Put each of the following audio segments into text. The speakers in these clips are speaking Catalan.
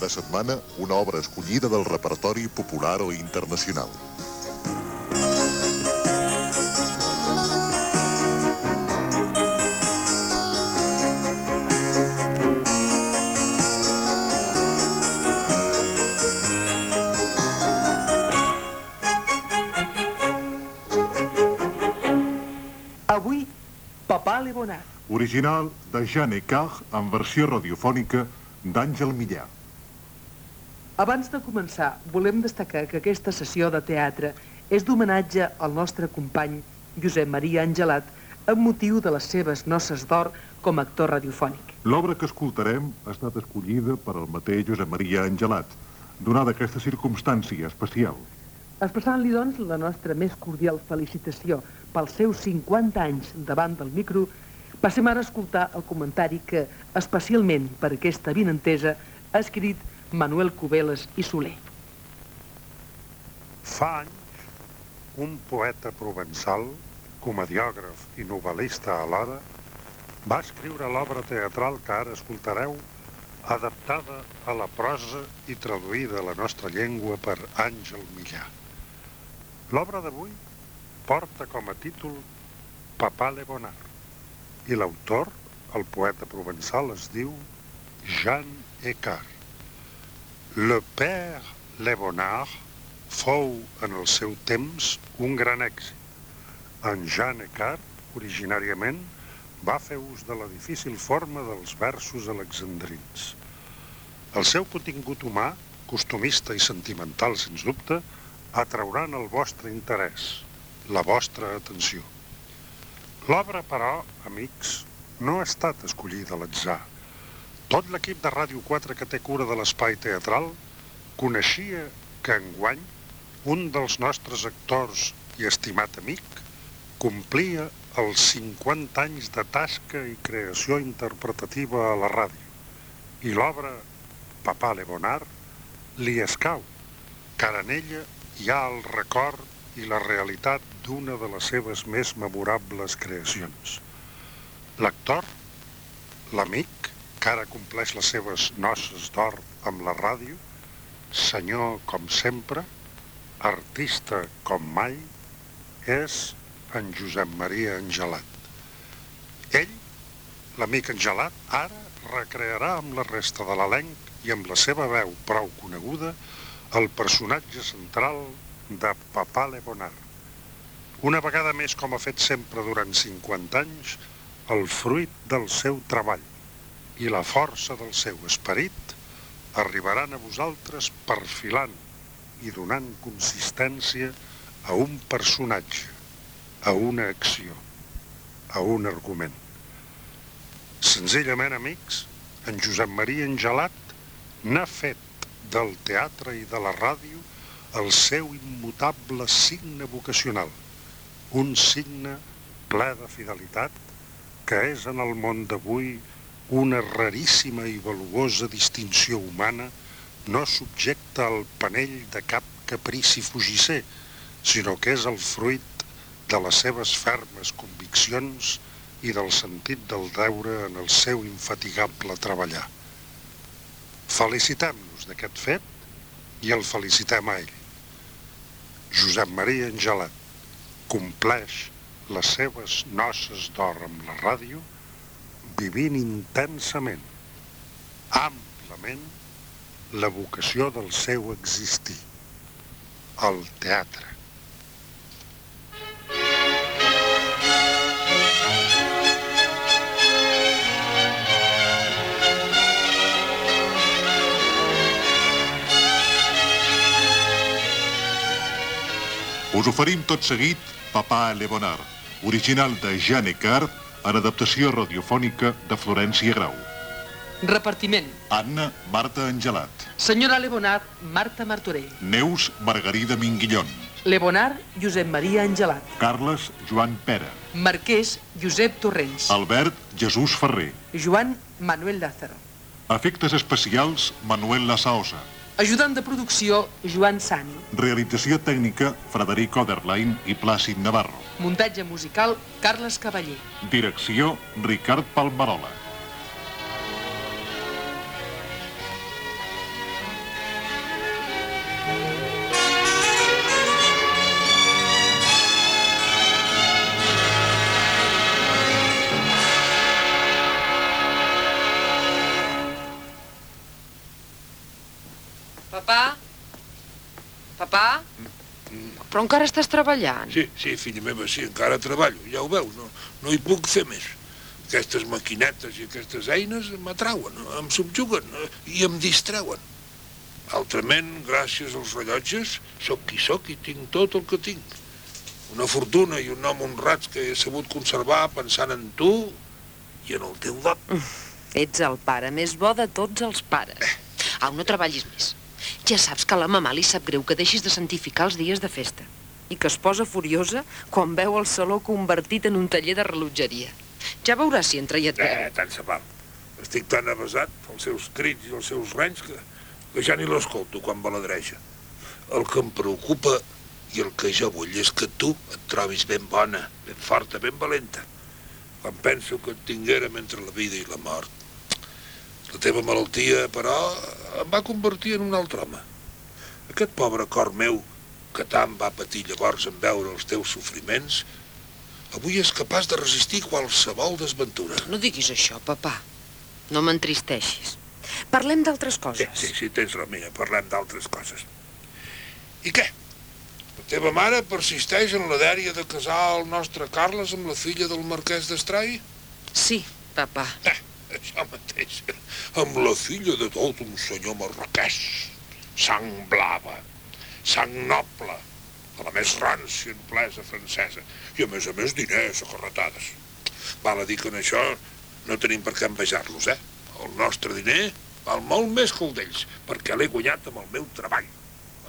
cada setmana una obra escollida del repertori popular o internacional. Avui, Papà Le Bonat. Original de Jeanne Cage en versió radiofònica d'Àngel Millà. Abans de començar, volem destacar que aquesta sessió de teatre és d'homenatge al nostre company Josep Maria Angelat amb motiu de les seves noces d'or com a actor radiofònic. L'obra que escoltarem ha estat escollida per al mateix Josep Maria Angelat, donada aquesta circumstància especial. Expressant-li, doncs, la nostra més cordial felicitació pels seus 50 anys davant del micro, passem ara a escoltar el comentari que, especialment per aquesta vinentesa, ha escrit Manuel Cubeles i Soler. Fa anys, un poeta provençal, comediògraf i novel·lista alhora, va escriure l'obra teatral que ara escoltareu, adaptada a la prosa i traduïda a la nostra llengua per Àngel Millà. L'obra d'avui porta com a títol Papà Le Bonard i l'autor, el poeta provençal, es diu Jean Ecart. Le Père Le Bonard fou en el seu temps un gran èxit. En Jean Ecart, originàriament, va fer ús de la difícil forma dels versos alexandrins. El seu contingut humà, costumista i sentimental, sens dubte, atrauran el vostre interès, la vostra atenció. L'obra, però, amics, no ha estat escollida a l'atzar. Tot l'equip de Ràdio 4 que té cura de l'espai teatral coneixia que enguany un dels nostres actors i estimat amic complia els 50 anys de tasca i creació interpretativa a la ràdio i l'obra Papà Le Bonard li escau, car en ella hi ha el record i la realitat d'una de les seves més memorables creacions. L'actor, l'amic, que ara compleix les seves noces d'or amb la ràdio, senyor com sempre, artista com mai, és en Josep Maria Angelat. Ell, l'amic Angelat, ara recrearà amb la resta de l'elenc i amb la seva veu prou coneguda el personatge central de Papà Le Bonard. Una vegada més, com ha fet sempre durant 50 anys, el fruit del seu treball i la força del seu esperit arribaran a vosaltres perfilant i donant consistència a un personatge, a una acció, a un argument. Senzillament, amics, en Josep Maria Angelat n'ha fet del teatre i de la ràdio el seu immutable signe vocacional, un signe ple de fidelitat que és en el món d'avui una raríssima i valuosa distinció humana no subjecta al panell de cap caprici fugisser, sinó que és el fruit de les seves fermes conviccions i del sentit del deure en el seu infatigable treballar. Felicitem-nos d'aquest fet i el felicitem a ell. Josep Maria Angelat compleix les seves noces d'or amb la ràdio vivint intensament, amplament, la vocació del seu existir, el teatre. Us oferim tot seguit Papà Le Bonard, original de Jeanne Cart, en adaptació radiofònica de Florència Grau. Repartiment. Anna Marta Angelat. Senyora Lebonard, Marta Martorell. Neus Margarida Minguillón. Lebonard, Josep Maria Angelat. Carles Joan Pera. Marquès, Josep Torrents. Albert Jesús Ferrer. Joan Manuel Lázaro. Efectes especials Manuel Lasaosa. Ajudant de producció, Joan Sani. Realització tècnica Frederic Oderlein i Plàcid Navarro. Muntatge musical, Carles Cavaller. Direcció Ricard Palmarola. Però encara estàs treballant. Sí, sí, filla meva, sí, encara treballo, ja ho veus, no, no hi puc fer més. Aquestes maquinetes i aquestes eines m'atrauen, em subjuguen eh, i em distreuen. Altrament, gràcies als rellotges, sóc qui sóc i tinc tot el que tinc. Una fortuna i un nom honrats que he sabut conservar pensant en tu i en el teu dot. Ets el pare més bo de tots els pares. Au, no treballis més. Ja saps que a la mamà li sap greu que deixis de santificar els dies de festa i que es posa furiosa quan veu el saló convertit en un taller de rellotgeria. Ja veuràs si entra i et Eh, veu. tant se val. Estic tan avasat pels seus crits i els seus renys que, que ja ni l'escolto quan baladreja. El que em preocupa i el que jo vull és que tu et trobis ben bona, ben forta, ben valenta. Quan penso que et tinguérem entre la vida i la mort. La teva malaltia, però, em va convertir en un altre home. Aquest pobre cor meu, que tant va patir llavors en veure els teus sofriments, avui és capaç de resistir qualsevol desventura. No diguis això, papà. No m'entristeixis. Parlem d'altres Sí, coses. sí, sí, tens raó, mira, parlem d'altres coses. I què? La teva mare persisteix en la dèria de casar el nostre Carles amb la filla del marquès d'Estrai? Sí, papà. Eh, això mateix, amb la filla de tot un senyor marroquès. Sang blava, sang noble, de la més rància noblesa francesa. I a més a més diners a carretades. Val a dir que en això no tenim per què envejar-los, eh? El nostre diner val molt més que el d'ells, perquè l'he guanyat amb el meu treball,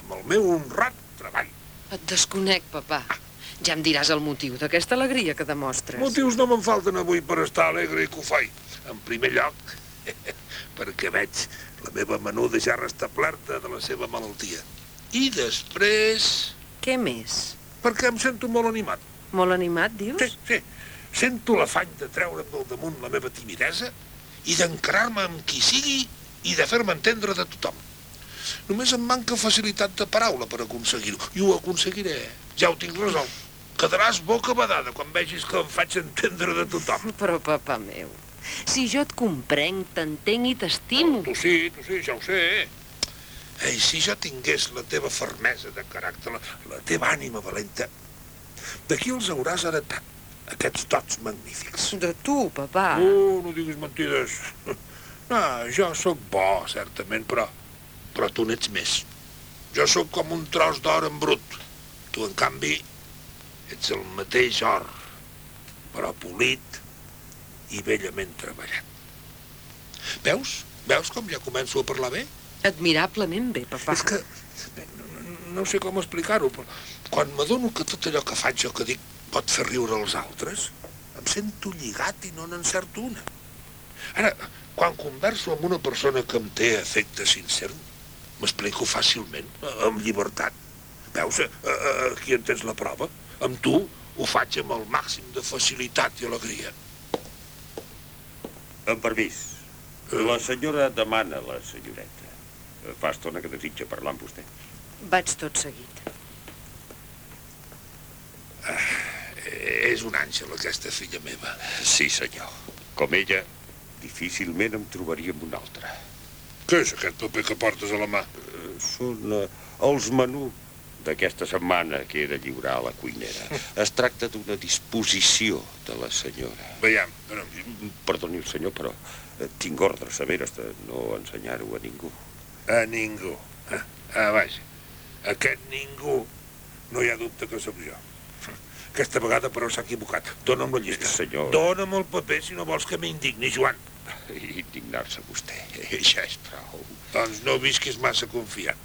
amb el meu honrat treball. Et desconec, papà. Ja em diràs el motiu d'aquesta alegria que demostres. Motius no me'n falten avui per estar alegre i que ho faig. En primer lloc, perquè veig la meva menuda ja restablerta de la seva malaltia. I després, Què més? perquè em sento molt animat. Molt animat, dius? Sí, sí. Sento l'afany de treure pel damunt la meva timidesa i d'encarar-me amb qui sigui i de fer-me entendre de tothom. Només em manca facilitat de paraula per aconseguir-ho. I ho aconseguiré. Ja ho tinc resolt. Quedaràs boca badada quan vegis que em faig entendre de tothom. Però, papà meu, si jo et comprenc, t'entenc i t'estimo. Tu sí, tu sí, ja ho sé. Ei, si jo tingués la teva fermesa de caràcter, la, la teva ànima valenta, de qui els hauràs heretat, aquests dots magnífics? De tu, papà. Oh, no diguis mentides. No, jo sóc bo, certament, però, però tu n'ets més. Jo sóc com un tros d'or en brut. Tu, en canvi, ets el mateix or, però polit i bellament treballat. Veus? Veus com ja començo a parlar bé? Admirablement bé, papà. És que no, no, no sé com explicar-ho, però quan m'adono que tot allò que faig o que dic pot fer riure els altres, em sento lligat i no n'encerto una. Ara, quan converso amb una persona que em té afecte sincer, m'explico fàcilment, amb llibertat. Veus, aquí en tens la prova? Amb tu ho faig amb el màxim de facilitat i alegria. Amb permís. La senyora demana la senyoreta. Fa estona que desitja parlar amb vostè. Vaig tot seguit. Eh, És un àngel, aquesta filla meva. Sí, senyor. Com ella, difícilment em trobaria amb un altre. Què és aquest paper que portes a la mà? Eh, Són eh, els menús d'aquesta setmana que de lliurar a la cuinera. Es tracta d'una disposició de la senyora. Veiem. Perdoni el senyor, però eh, tinc ordres severes de no ensenyar-ho a ningú. A ningú. Ah, ah, vaja. Aquest ningú no hi ha dubte que sóc jo. Aquesta vegada, però, s'ha equivocat. Dóna'm la llista. Senyor. Dóna'm el paper si no vols que m'indigni, Joan. Indignar-se vostè. Ja és prou. Doncs no visquis massa confiant.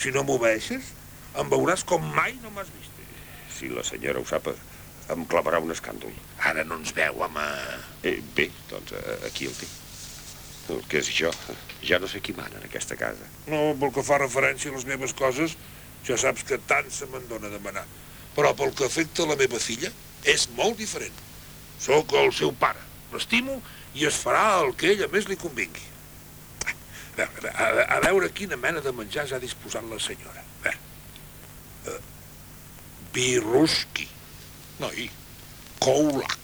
Si no m'obeeixes, em veuràs com mai no m'has vist. Si la senyora ho sap, em clavarà un escàndol. Ara no ens veu, home. Eh, bé, doncs eh, aquí el té. El que és jo, ja no sé qui mana en aquesta casa. No, pel que fa referència a les meves coses, ja saps que tant se me'n dóna demanar. Però pel que afecta a la meva filla, és molt diferent. Sóc el seu pare, l'estimo i es farà el que ella més li convingui. A veure, a, a veure quina mena de menjar ja ha disposat la senyora. Birruski. Noi, koulak.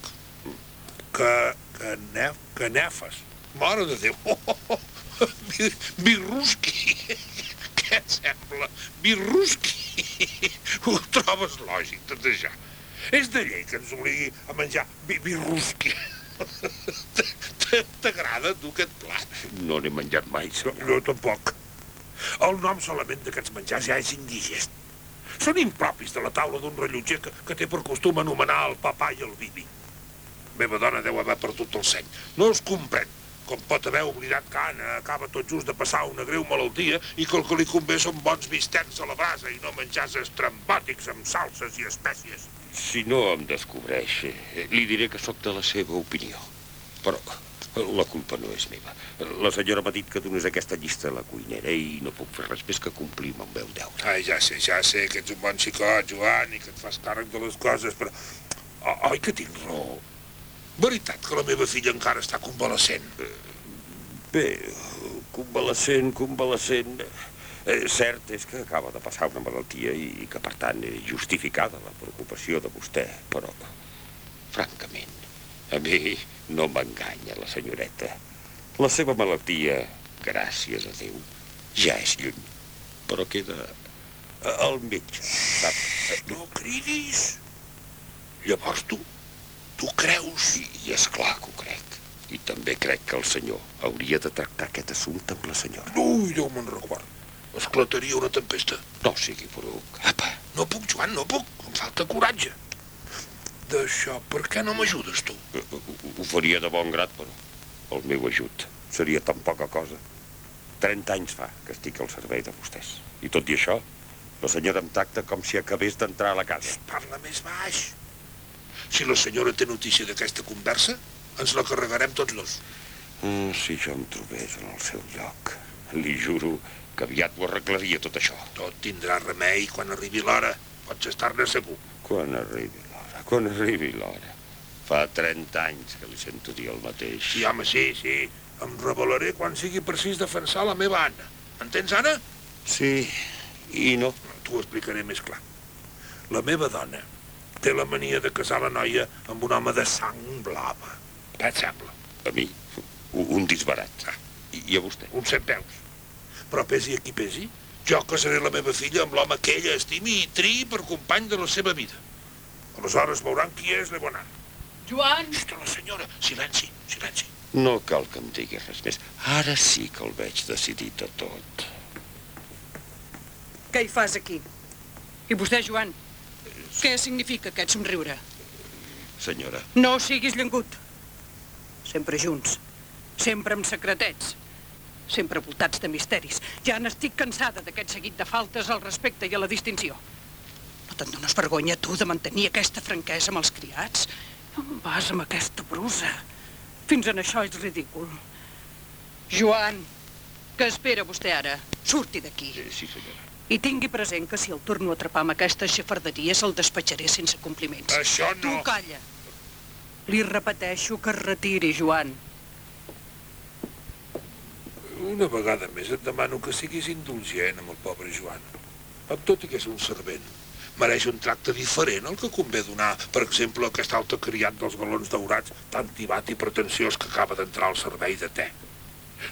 Que, que, nef, que nefes. Mare de Déu. Oh, oh, oh. Birruski. Què et sembla? Birruski. Ho trobes lògic, tot això? És de llei que ens obligui a menjar vi birrusqui. T'agrada, tu, aquest plat? No n'he menjat mai, No, senyor. no, tampoc. El nom solament d'aquests menjars ja és indigest. Són impropis de la taula d'un rellotger que, que té per costum anomenar el papà i el bibi. Meva dona deu haver perdut el seny. No els comprèn, com pot haver oblidat que Anna acaba tot just de passar una greu malaltia i que el que li convé són bons bistecs a la brasa i no menjars estrambòtics amb salses i espècies. Si no em descobreix, li diré que sóc de la seva opinió. Però la culpa no és meva. La senyora m'ha dit que dones aquesta llista a la cuinera i no puc fer res més que complir amb el meu deure. Ai, ja sé, ja sé que ets un bon xicot, Joan, i que et fas càrrec de les coses, però... O, oi que tinc raó? Veritat que la meva filla encara està convalescent. Bé, convalescent, convalescent... Eh, cert és que acaba de passar una malaltia i que, per tant, és justificada la preocupació de vostè, però, francament, a mi no m'enganya la senyoreta. La seva malaltia, gràcies a Déu, ja és lluny, però queda al metge, sap? No cridis. Llavors tu, tu creus? I, i és clar que ho crec. I també crec que el senyor hauria de tractar aquest assumpte amb la senyora. Ui, Déu me'n record. Esclataria una tempesta. No sigui poruc. Apa, No puc, Joan, no puc. Em falta coratge. D'això, per què no m'ajudes, tu? ho, ho faria de bon grat, però el meu ajut seria tan poca cosa. 30 anys fa que estic al servei de vostès. I tot i això, la senyora em tracta com si acabés d'entrar a la casa. Parla més baix. Si la senyora té notícia d'aquesta conversa, ens la carregarem tots dos. Mm, si jo em trobés en el seu lloc, li juro que aviat ho arreglaria tot això. Tot tindrà remei quan arribi l'hora. Pots estar-ne segur. Quan arribi quan arribi l'hora. Fa 30 anys que li sento dir el mateix. Sí, home, sí, sí. Em revelaré quan sigui precís defensar la meva Anna. Entens, Anna? Sí, i no. T'ho explicaré més clar. La meva dona té la mania de casar la noia amb un home de sang blava. Què et sembla? A mi, un un disbarat. I, I a vostè? Uns set peus. Però pesi a qui pesi, jo casaré la meva filla amb l'home que ella estimi i triï per company de la seva vida. Aleshores veuran qui és Lebonard. Joan! Hosta, la senyora, silenci, silenci. No cal que em digui res més. Ara sí que el veig decidit a tot. Què hi fas aquí? I vostè, Joan? Què significa aquest somriure? Senyora, No siguis llengut. Sempre junts. Sempre amb secretets. Sempre voltats de misteris. Ja n'estic cansada d'aquest seguit de faltes al respecte i a la distinció. Te'n dones vergonya, tu, de mantenir aquesta franquesa amb els criats? On vas amb aquesta brusa? Fins en això és ridícul. Joan, què espera vostè ara? Surti d'aquí. eh, sí, senyora. I tingui present que si el torno a atrapar amb aquestes xafarderies el despatxaré sense compliments. Això Tu no. calla. Li repeteixo que es retiri, Joan. Una vegada més et demano que siguis indulgent amb el pobre Joan. Amb tot i que és un servent, mereix un tracte diferent al que convé donar, per exemple, a aquest altre criat dels galons daurats, tan tibat i pretensiós que acaba d'entrar al servei de te.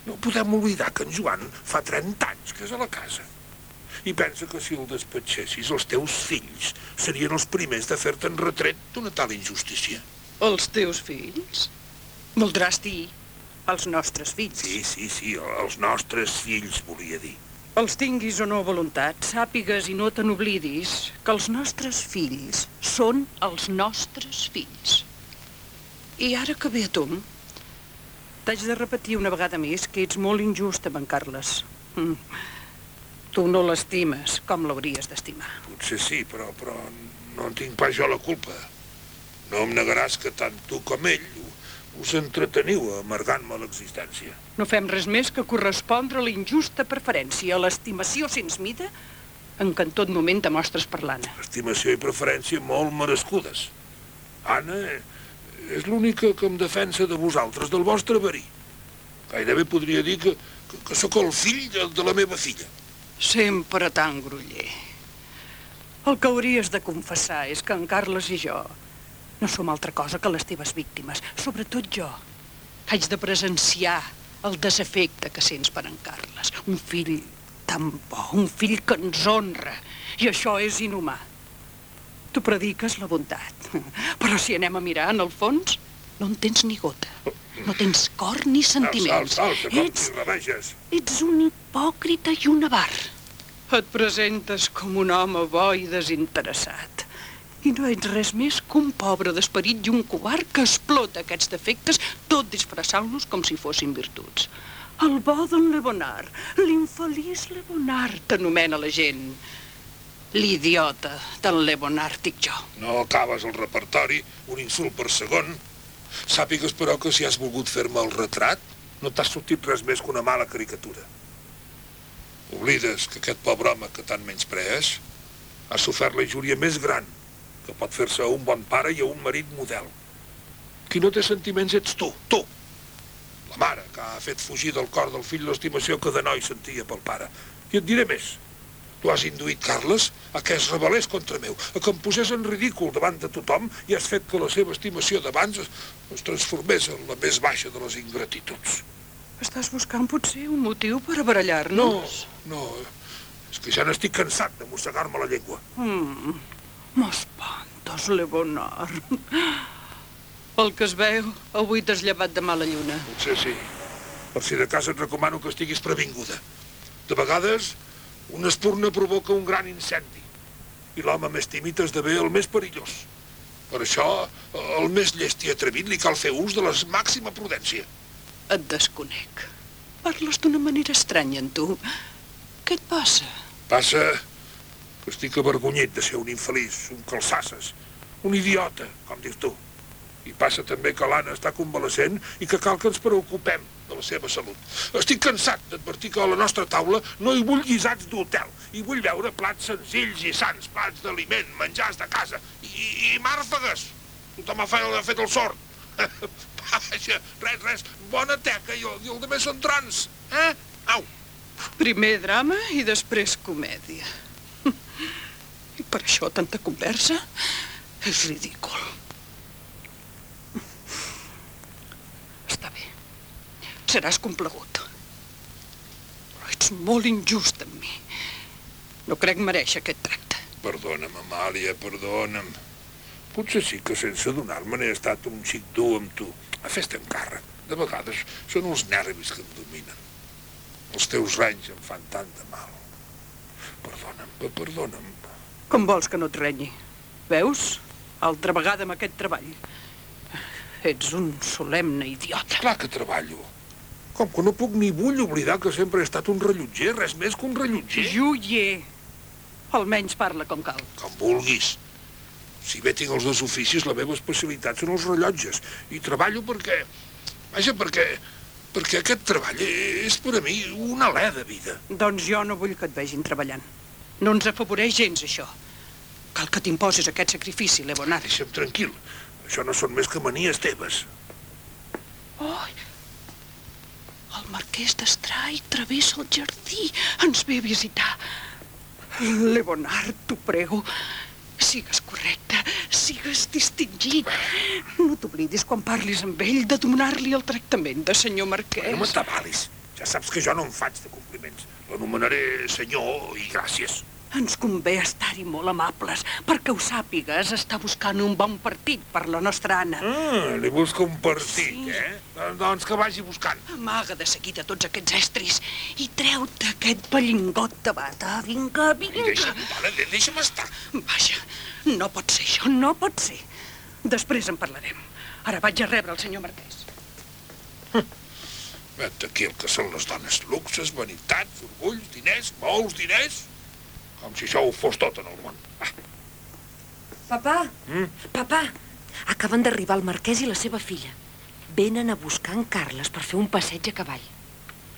No podem oblidar que en Joan fa 30 anys que és a la casa. I pensa que si el despatxessis, els teus fills serien els primers de fer-te en retret d'una tal injustícia. Els teus fills? Voldràs dir els nostres fills. Sí, sí, sí, els nostres fills, volia dir. Els tinguis o no voluntat, sàpigues i no te n'oblidis que els nostres fills són els nostres fills. I ara que ve a tu, t'haig de repetir una vegada més que ets molt injust amb en Carles. Mm. Tu no l'estimes com l'hauries d'estimar. Potser sí, però, però no en tinc pas jo la culpa. No em negaràs que tant tu com ell us entreteniu amargant-me l'existència. No fem res més que correspondre a la injusta preferència, a l'estimació sens mida en què en tot moment demostres per l'Anna. Estimació i preferència molt merescudes. Anna és l'única que em defensa de vosaltres, del vostre verí. Gairebé podria dir que, que, que sóc el fill de, de la meva filla. Sempre tan groller. El que hauries de confessar és que en Carles i jo no som altra cosa que les teves víctimes, sobretot jo. Haig de presenciar el desafecte que sents per en Carles. Un fill tan bo, un fill que ens honra. I això és inhumà. Tu prediques la bondat. Però si anem a mirar, en el fons, no en tens ni gota. No tens cor ni sentiments. Salta, salta, com Ets, ets un hipòcrita i un avar. Et presentes com un home bo i desinteressat. I no ets res més que un pobre d'esperit i un covard que explota aquests defectes tot disfressant-los com si fossin virtuts. El bo d'en Lebonard, l'infeliç Lebonard, t'anomena la gent. L'idiota d'en Lebonard dic jo. No acabes el repertori, un insult per segon. Sàpigues, però, que si has volgut fer-me el retrat, no t'ha sortit res més que una mala caricatura. Oblides que aquest pobre home que tant menysprees ha sofert la injúria més gran que pot fer-se a un bon pare i a un marit model. Qui no té sentiments ets tu, tu. La mare que ha fet fugir del cor del fill l'estimació que de noi sentia pel pare. I et diré més. Tu has induït Carles a que es rebel·lés contra meu, a que em posés en ridícul davant de tothom i has fet que la seva estimació d'abans es, es transformés en la més baixa de les ingratituds. Estàs buscant potser un motiu per a No, no, és que ja n'estic cansat de mossegar-me la llengua. Mm, M'espantes, Lebonard. El que es veu, avui t'has llevat de mala lluna. Potser sí. Per si de cas et recomano que estiguis previnguda. De vegades, una espurna provoca un gran incendi i l'home més tímid esdevé el més perillós. Per això, el més llest i atrevit li cal fer ús de la màxima prudència. Et desconec. Parles d'una manera estranya en tu. Què et passa? Passa estic avergonyit de ser un infeliç, un calçasses, un idiota, com dius tu. I passa també que l'Anna està convalescent i que cal que ens preocupem de la seva salut. Estic cansat d'advertir que a la nostra taula no hi vull guisats d'hotel. Hi vull veure plats senzills i sants, plats d'aliment, menjars de casa i, i màrfegues. Tothom ha fet, fet el sort. Vaja, res, res, bona teca i el, i el de més són trons. Eh? Au! Primer drama i després comèdia. I per això tanta conversa? És ridícul. Està bé. Seràs complegut. Però ets molt injust amb mi. No crec mereixer aquest tracte. Perdona'm, Amàlia, perdona'm. Potser sí que sense adonar-me n'he estat un xic dur amb tu. A festa en càrrec. De vegades són els nervis que em dominen. Els teus renys em fan tant de mal. Perdona'm, pe- perdona'm. Com vols que no et renyi? Veus? Altra vegada amb aquest treball. Ets un solemne idiota. Clar que treballo. Com que no puc ni vull oblidar que sempre he estat un rellotger, res més que un rellotger. Joier. Almenys parla com cal. Com vulguis. Si bé tinc els dos oficis, la meva especialitat són els rellotges. I treballo perquè... Vaja, perquè... Perquè aquest treball és per a mi un alè de vida. Doncs jo no vull que et vegin treballant. No ens afavoreix gens, això. Cal que t'imposis aquest sacrifici, Leonard. Deixa'm tranquil. Això no són més que manies teves. Oh, el marquès d'Estrai travessa el jardí. Ens ve a visitar. Leonard, t'ho prego, sigues correcte, sigues distingit. No t'oblidis quan parlis amb ell de donar-li el tractament de senyor No marquès. m'atabalis. Ja saps que jo no em faig de compliments. L'anomenaré senyor i gràcies. Ens convé estar-hi molt amables, perquè ho sàpigues, està buscant un bon partit per la nostra Anna. Ah, li busca un partit, Sí. eh? Doncs- Doncs que vagi buscant. Amaga de seguida tots aquests estris i treu-te aquest pellingot de bata. Vinga, vinga. deixa'm, de- deixa'm estar. Vaja, no pot ser això, no pot ser. Després en parlarem. Ara vaig a rebre el senyor Marquès. Vet aquí el que són les dones. Luxes, vanitats, orgulls, diners, molts diners. Com si això ho fos tot en el món. Ah, Papà, Mm? papà, acaben d'arribar el marquès i la seva filla. Venen a buscar en Carles per fer un passeig a cavall.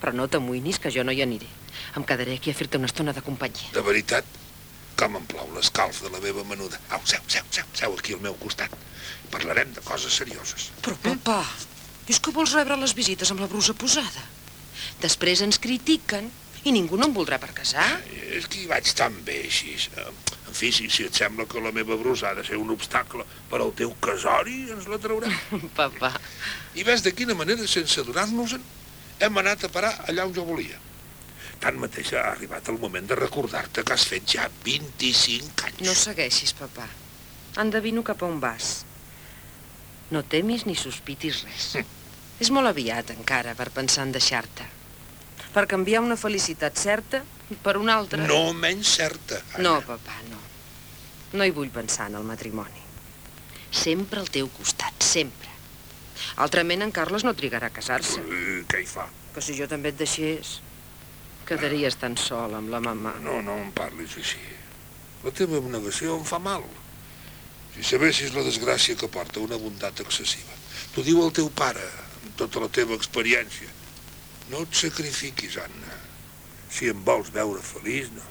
Però no t'amoïnis, que jo no hi aniré. Em quedaré aquí a fer-te una estona de companyia. de veritat, com em plau l'escalf de la meva menuda. Au, seu, seu, seu, seu aquí al meu costat. Parlarem de coses serioses. Però, papà, és que vols rebre les visites amb la brusa posada. Després ens critiquen i ningú no em voldrà per casar. És que hi vaig tan bé així. En fi, si, si et sembla que la meva brusa ha de ser un obstacle per al teu casori, ens la traurem. Papà, I ves de quina manera, sense adonar-nos-en, hem anat a parar allà on jo volia. Tanmateix ha arribat el moment de recordar-te que has fet ja 25 anys. no segueixis, papà. endevino cap a on vas. No temis ni sospitis res. És molt aviat, encara, per pensar en deixar-te. Per canviar una felicitat certa per una altra... No menys certa. Anna. No, papà, no. No hi vull pensar en el matrimoni. Sempre al teu costat, sempre. Altrament, en Carles no trigarà a casar-se. Què hi fa? Que si jo també et deixés, quedaries tan sol amb la mamà. No, no em parlis així. La teva abnegació em fa mal. Si sabessis la desgràcia que porta una bondat excessiva. T'ho diu el teu pare, tota la teva experiència. No et sacrifiquis, Anna. Si em vols veure feliç, no.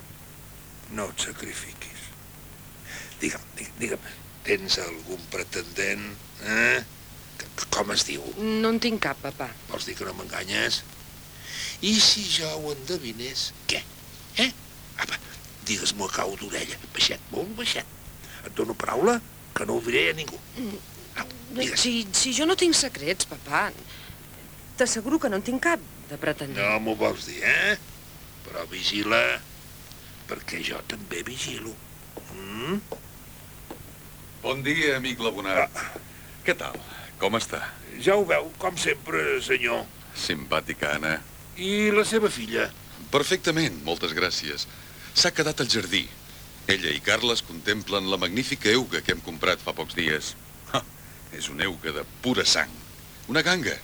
No et sacrifiquis. Digue'm, digue'm, digue'm tens algun pretendent, eh? Com es diu? No en tinc cap, papà. Vols dir que no m'enganyes? I si jo ho endevinés, què? Eh? Apa, digues-m'ho a cau d'orella, baixet, molt baixet. Et dono paraula que no ho diré a ningú. Au, digues. Si, si jo no tinc secrets, papà, t'asseguro que no en tinc cap de pretendent. No m'ho vols dir, eh? Però vigila, perquè jo també vigilo. Mm? Bon dia, amic Labonat. Què tal? Com està? Ja ho veu, com sempre, senyor. Simpàtica, Anna. I la seva filla? Perfectament, moltes gràcies. S'ha quedat al jardí. Ella i Carles contemplen la magnífica euga que hem comprat fa pocs dies. Ha, és una euga de pura sang. Una ganga.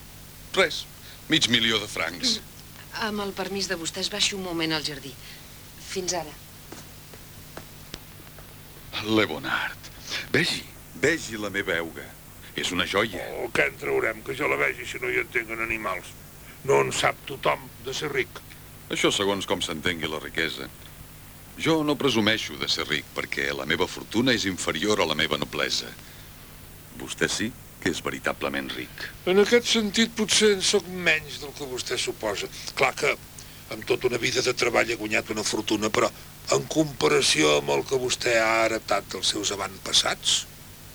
Res. Mig milió de francs. Amb el permís de vostès, baixo un moment al jardí. Fins ara. Lebonard. Vegi, vegi la meva euga. És una joia. Oh, què en traurem, que jo la vegi si no hi entenc en animals. No en sap tothom de ser ric. Això segons com s'entengui la riquesa. Jo no presumeixo de ser ric perquè la meva fortuna és inferior a la meva noblesa. Vostè sí que és veritablement ric. En aquest sentit, potser en sóc menys del que vostè suposa. Clar que amb tota una vida de treball he guanyat una fortuna, però en comparació amb el que vostè ha heretat dels seus avantpassats,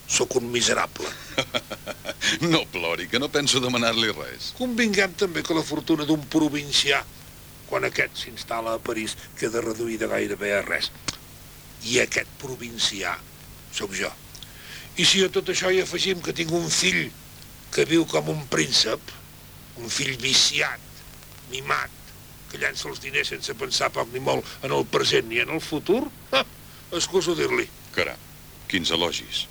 sóc un miserable. No plori, que no penso demanar-li res. Convinguem també que la fortuna d'un provincià, quan aquest s'instal·la a París, queda reduïda gairebé a res. I aquest provincià sóc jo. I si a tot això hi afegim que tinc un fill que viu com un príncep, un fill viciat, mimat, que llança els diners sense pensar poc ni molt en el present ni en el futur, ha, excuso dir-li. Caram, quins elogis.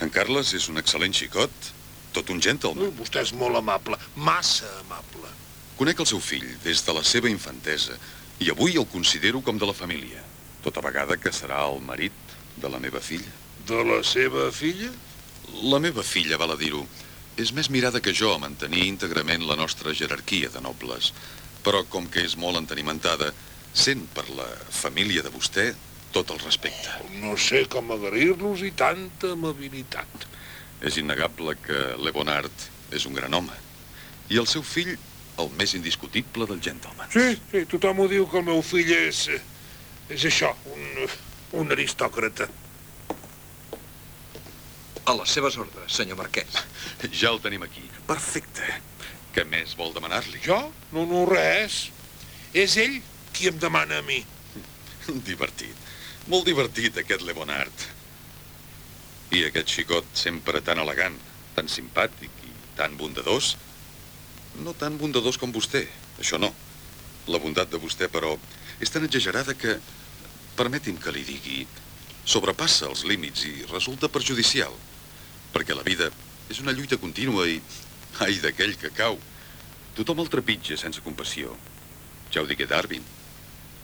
En Carles és un excel·lent xicot, tot un gentleman. Vostè és molt amable, massa amable. Conec el seu fill des de la seva infantesa i avui el considero com de la família. Tota vegada que serà el marit de la meva filla. De la seva filla? La meva filla, val a dir-ho, és més mirada que jo a mantenir íntegrament la nostra jerarquia de nobles. Però com que és molt entenimentada, sent per la família de vostè tot el respecte. No sé com agrair-los i tanta amabilitat. És innegable que Lebonard és un gran home. I el seu fill, el més indiscutible del gentleman. Sí, sí, tothom ho diu que el meu fill és... és això, un, un aristòcrata. A les seves ordres, senyor Marquès. Ja el tenim aquí. Perfecte. Què més vol demanar-li? Jo? No, no, res. És ell qui em demana a mi. Divertit. Molt divertit, aquest Lebonard. I aquest xicot sempre tan elegant, tan simpàtic i tan bondadós. No tan bondadós com vostè, això no. La bondat de vostè, però, és tan exagerada que, permeti'm que li digui, sobrepassa els límits i resulta perjudicial. Perquè la vida és una lluita contínua i, ai, d'aquell que cau. Tothom el trepitja sense compassió. Ja ho digué Darwin.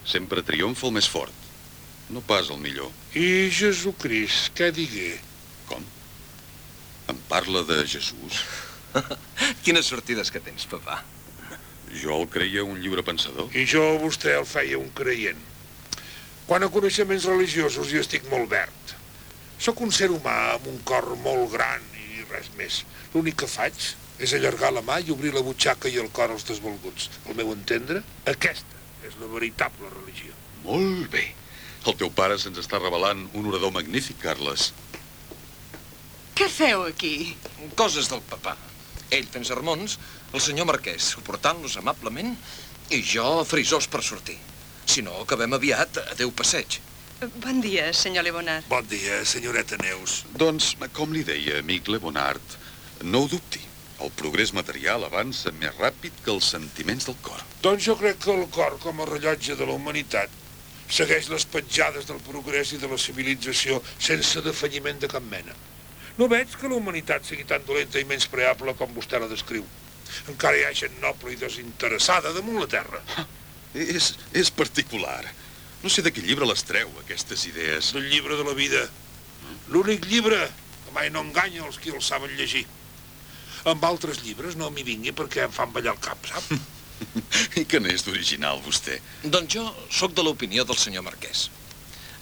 Sempre triomfa el més fort, no pas el millor. I Jesucrist, què digué? Com? Em parla de Jesús? Quines sortides que tens, papà. Jo el creia un lliure pensador. I jo a vostè el feia un creient. Quan a coneixements religiosos hi estic molt verd. Sóc un ser humà amb un cor molt gran i res més. L'únic que faig és allargar la mà i obrir la butxaca i el cor als desvolguts. Al meu entendre, aquesta és la veritable religió. Molt bé. El teu pare se'ns està revelant un orador magnífic, Carles. Què feu aquí? Coses del papà. Ell fent sermons, el senyor Marquès suportant-los amablement i jo frisós per sortir. Si no, acabem aviat a Déu passeig. Bon dia, senyor Lebonard. Bon dia, senyoreta Neus. Doncs, com li deia, amic Lebonard, no ho dubti. El progrés material avança més ràpid que els sentiments del cor. Doncs jo crec que el cor, com a rellotge de la humanitat, segueix les petjades del progrés i de la civilització sense defalliment de cap mena. No veig que la humanitat sigui tan dolenta i menys preable com vostè la descriu. Encara hi ha gent noble i desinteressada damunt la terra. És, és particular. No sé de quin llibre les treu, aquestes idees. Del llibre de la vida. L'únic llibre que mai no enganya els qui el saben llegir. Amb altres llibres no m'hi vingui perquè em fan ballar el cap, sap? I que n'és d'original, vostè. Doncs jo sóc de l'opinió del senyor Marquès.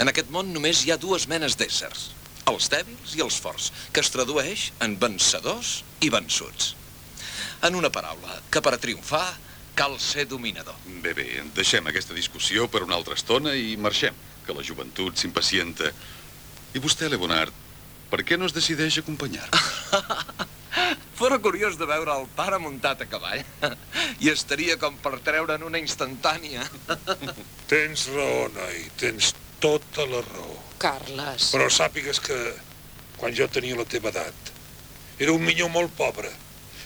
En aquest món només hi ha dues menes d'éssers, els dèbils i els forts, que es tradueix en vencedors i vençuts. En una paraula, que per a triomfar cal ser dominador. Bé, bé, deixem aquesta discussió per una altra estona i marxem, que la joventut s'impacienta. I vostè, Leonard, per què no es decideix a acompanyar-nos? Fora curiós de veure el pare muntat a cavall. I estaria com per treure'n una instantània. Tens raó, noi, tens tota la raó. Carles. Però sàpigues que quan jo tenia la teva edat era un minyó molt pobre,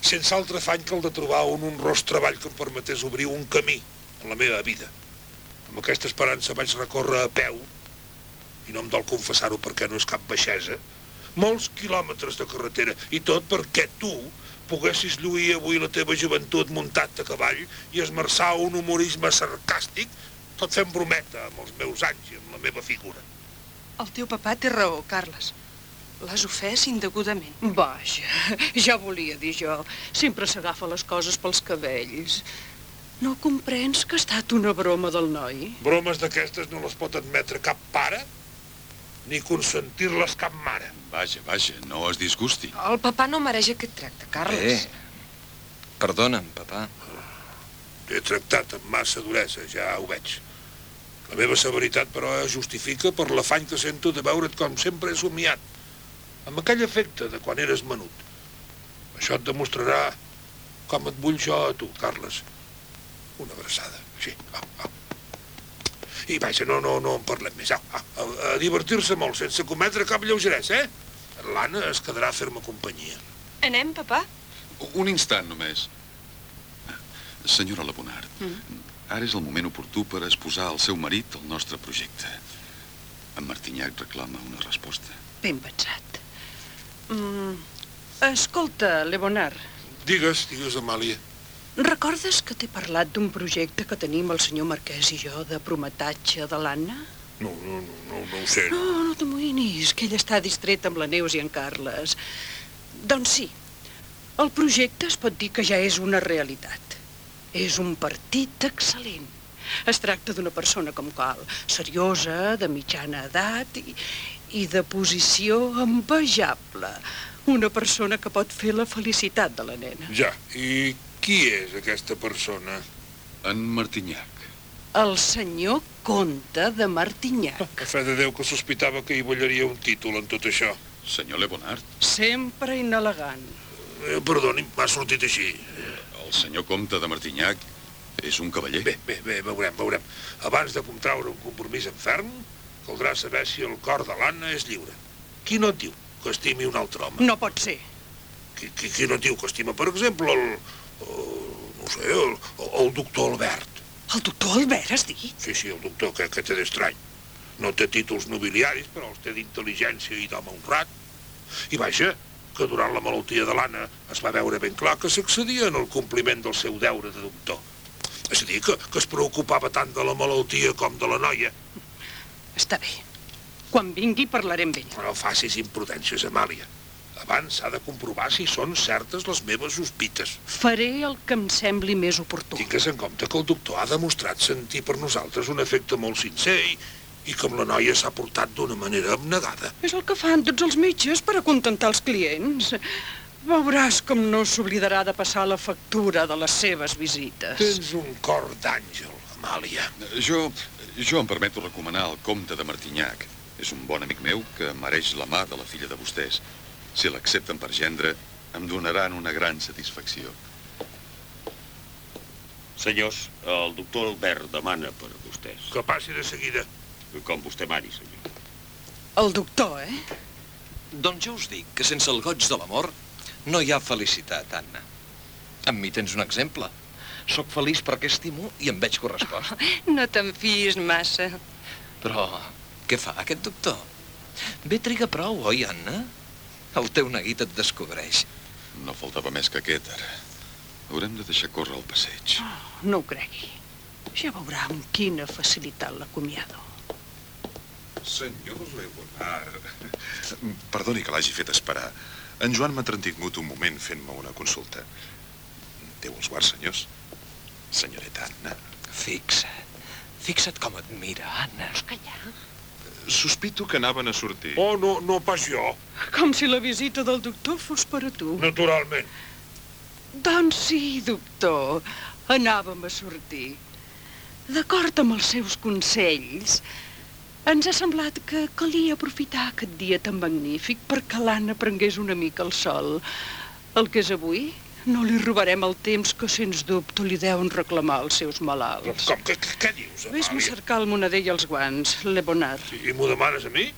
sense altre afany que el de trobar un honrós treball que em permetés obrir un camí en la meva vida. Amb aquesta esperança vaig recórrer a peu, i no em dol confessar-ho perquè no és cap baixesa, molts quilòmetres de carretera, i tot perquè tu poguessis lluir avui la teva joventut muntat a cavall i esmerçar un humorisme sarcàstic, tot fent brometa amb els meus anys i amb la meva figura. El teu papà té raó, Carles. L'has ofès indegudament. Vaja, ja volia dir jo. Sempre s'agafa les coses pels cabells. No comprens que ha estat una broma del noi? Bromes d'aquestes no les pot admetre cap pare ni consentir-les cap mare. Vaja, vaja, no es disgusti. El papà no mereix aquest tracte, Carles. Bé, perdona'm, papà. T'he tractat amb massa duresa, ja ho veig. La meva severitat, però, es justifica per l'afany que sento de veure't com sempre he somiat, amb aquell efecte de quan eres menut. Això et demostrarà com et vull jo a tu, Carles. Una abraçada, sí, au, au. I vaja, no, no, no en parlem més. Au, au, a, a divertir-se molt, sense cometre cap lleugeresa, eh? L'Anna es quedarà a fer-me companyia. Anem, papà? Un instant només. Senyora Labonard, Mm. ara és el moment oportú per exposar al seu marit el nostre projecte. En Martinyac reclama una resposta. Ben pensat. Mm, escolta, Lebonard, Digues, digues, Amàlia. recordes que t'he parlat d'un projecte que tenim el senyor Marquès i jo de prometatge de l'Anna? No, no, no, no, no ho sé. No, no t'amoïnis, que ell està distret amb la Neus i en Carles. Doncs sí, el projecte es pot dir que ja és una realitat. És un partit excel·lent. Es tracta d'una persona com cal, seriosa, de mitjana edat i, i de posició envejable. Una persona que pot fer la felicitat de la nena. Ja, i qui és aquesta persona? En Martinyac. El senyor Comte de Martinyac. A fe de Déu que sospitava que hi ballaria un títol en tot això. Senyor Lebonard, Sempre inelegant. Eh, perdoni, m'ha sortit així. el senyor comte de Martinyac és un cavaller. Bé, bé, bé, veurem, veurem. Abans de contraure un compromís en ferm, caldrà saber si el cor de l'Anna és lliure. Qui no et diu que estimi un altre home? No pot ser. Qui, qui, qui no et diu que estima, per exemple, el... el no sé, el, el doctor Albert. El doctor Albert, has dit? Sí, sí, el doctor, que, que té d'estrany. No té títols nobiliaris, però els té d'intel·ligència i d'home honrat. I vaja, que durant la malaltia de l'Anna es va veure ben clar que s'accedia en el compliment del seu deure de doctor. És a dir, que, que es preocupava tant de la malaltia com de la noia. Està bé. Quan vingui parlarem amb ell. Però no facis imprudències, Amàlia. Abans s'ha de comprovar si són certes les meves sospites. Faré el que em sembli més oportú. Tingues en compte que el doctor ha demostrat sentir per nosaltres un efecte molt sincer i, i amb la noia s'ha portat d'una manera abnegada. És el que fan tots els metges per acontentar els clients. Veuràs com no s'oblidarà de passar la factura de les seves visites. Tens un cor d'àngel, Amàlia. Jo, jo em permeto recomanar el comte de Martinyac. És un bon amic meu que mereix la mà de la filla de vostès. Si l'accepten per gendre, em donaran una gran satisfacció. Senyors, el doctor Albert demana per vostès. Que passi de seguida. Com vostè mani, senyor. El doctor, eh? Doncs jo us dic que sense el goig de l'amor no hi ha felicitat, Anna. Amb mi tens un exemple. Soc feliç perquè estimo i em veig correspost. No te'n fiïs massa. Però què fa aquest doctor? Bé triga prou, oi, Anna? El teu neguit et descobreix. No faltava més que aquest, ara. Haurem de deixar córrer el passeig. No ho cregui. Ja veurà amb quina facilitat l'acomiado. Senyor Leonard... Perdoni que l'hagi fet esperar. En Joan m'ha entretingut un moment fent-me una consulta. Déu els guards, senyors. Senyoreta Anna. Fixa't. Fixa't com et mira, Anna. Vols callar? Sospito que anaven a sortir. Oh, no, no pas jo, Com si la visita del doctor fos per a tu. naturalment. Doncs sí, doctor. Anàvem a sortir. D'acord amb els seus consells, ens ha semblat que calia aprofitar aquest dia tan magnífic perquè l'Anna prengués una mica el sol. El que és avui, no li robarem el temps que, sens dubte, li deuen reclamar els seus malalts. Com, què, què, què dius, Ves-me Amàlia? cercar el moneder i els guants, Le Bonard. I m'ho demanes a mi?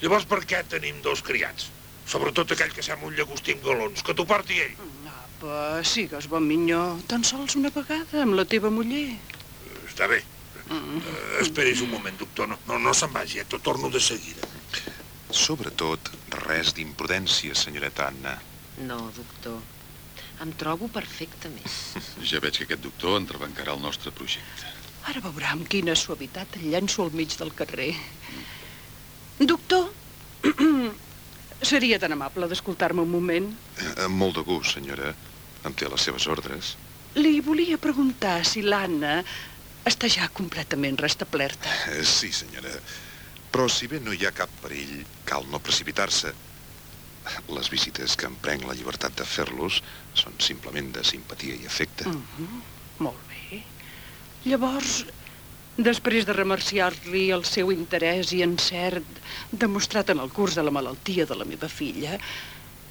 Llavors per què tenim dos criats? Sobretot aquell que sembla un llagostí amb galons, que t'ho porti ell. Apa, sigues bon minyó, tan sols una vegada amb la teva muller. Està bé. Uh, esperis un moment, doctor. No, no, no se'n vagi, eh? Torno de seguida. Sobretot, res d'imprudència, senyoreta Anna. No, doctor. Em trobo perfectament. Ja veig que aquest doctor entrebancarà el nostre projecte. Ara veurà amb quina suavitat el llenço al mig del carrer. Doctor, seria tan amable d'escoltar-me un moment? Eh, Amb molt de gust, senyora. Em té a les seves ordres. Li volia preguntar si l'Anna està ja completament restablerta. Eh, Sí, senyora. Però si bé no hi ha cap perill, cal no precipitar-se. Les visites que em prenc la llibertat de fer-los són simplement de simpatia i afecte. Mhm, Molt bé. Llavors, després de remerciar-li el seu interès i encert demostrat en el curs de la malaltia de la meva filla,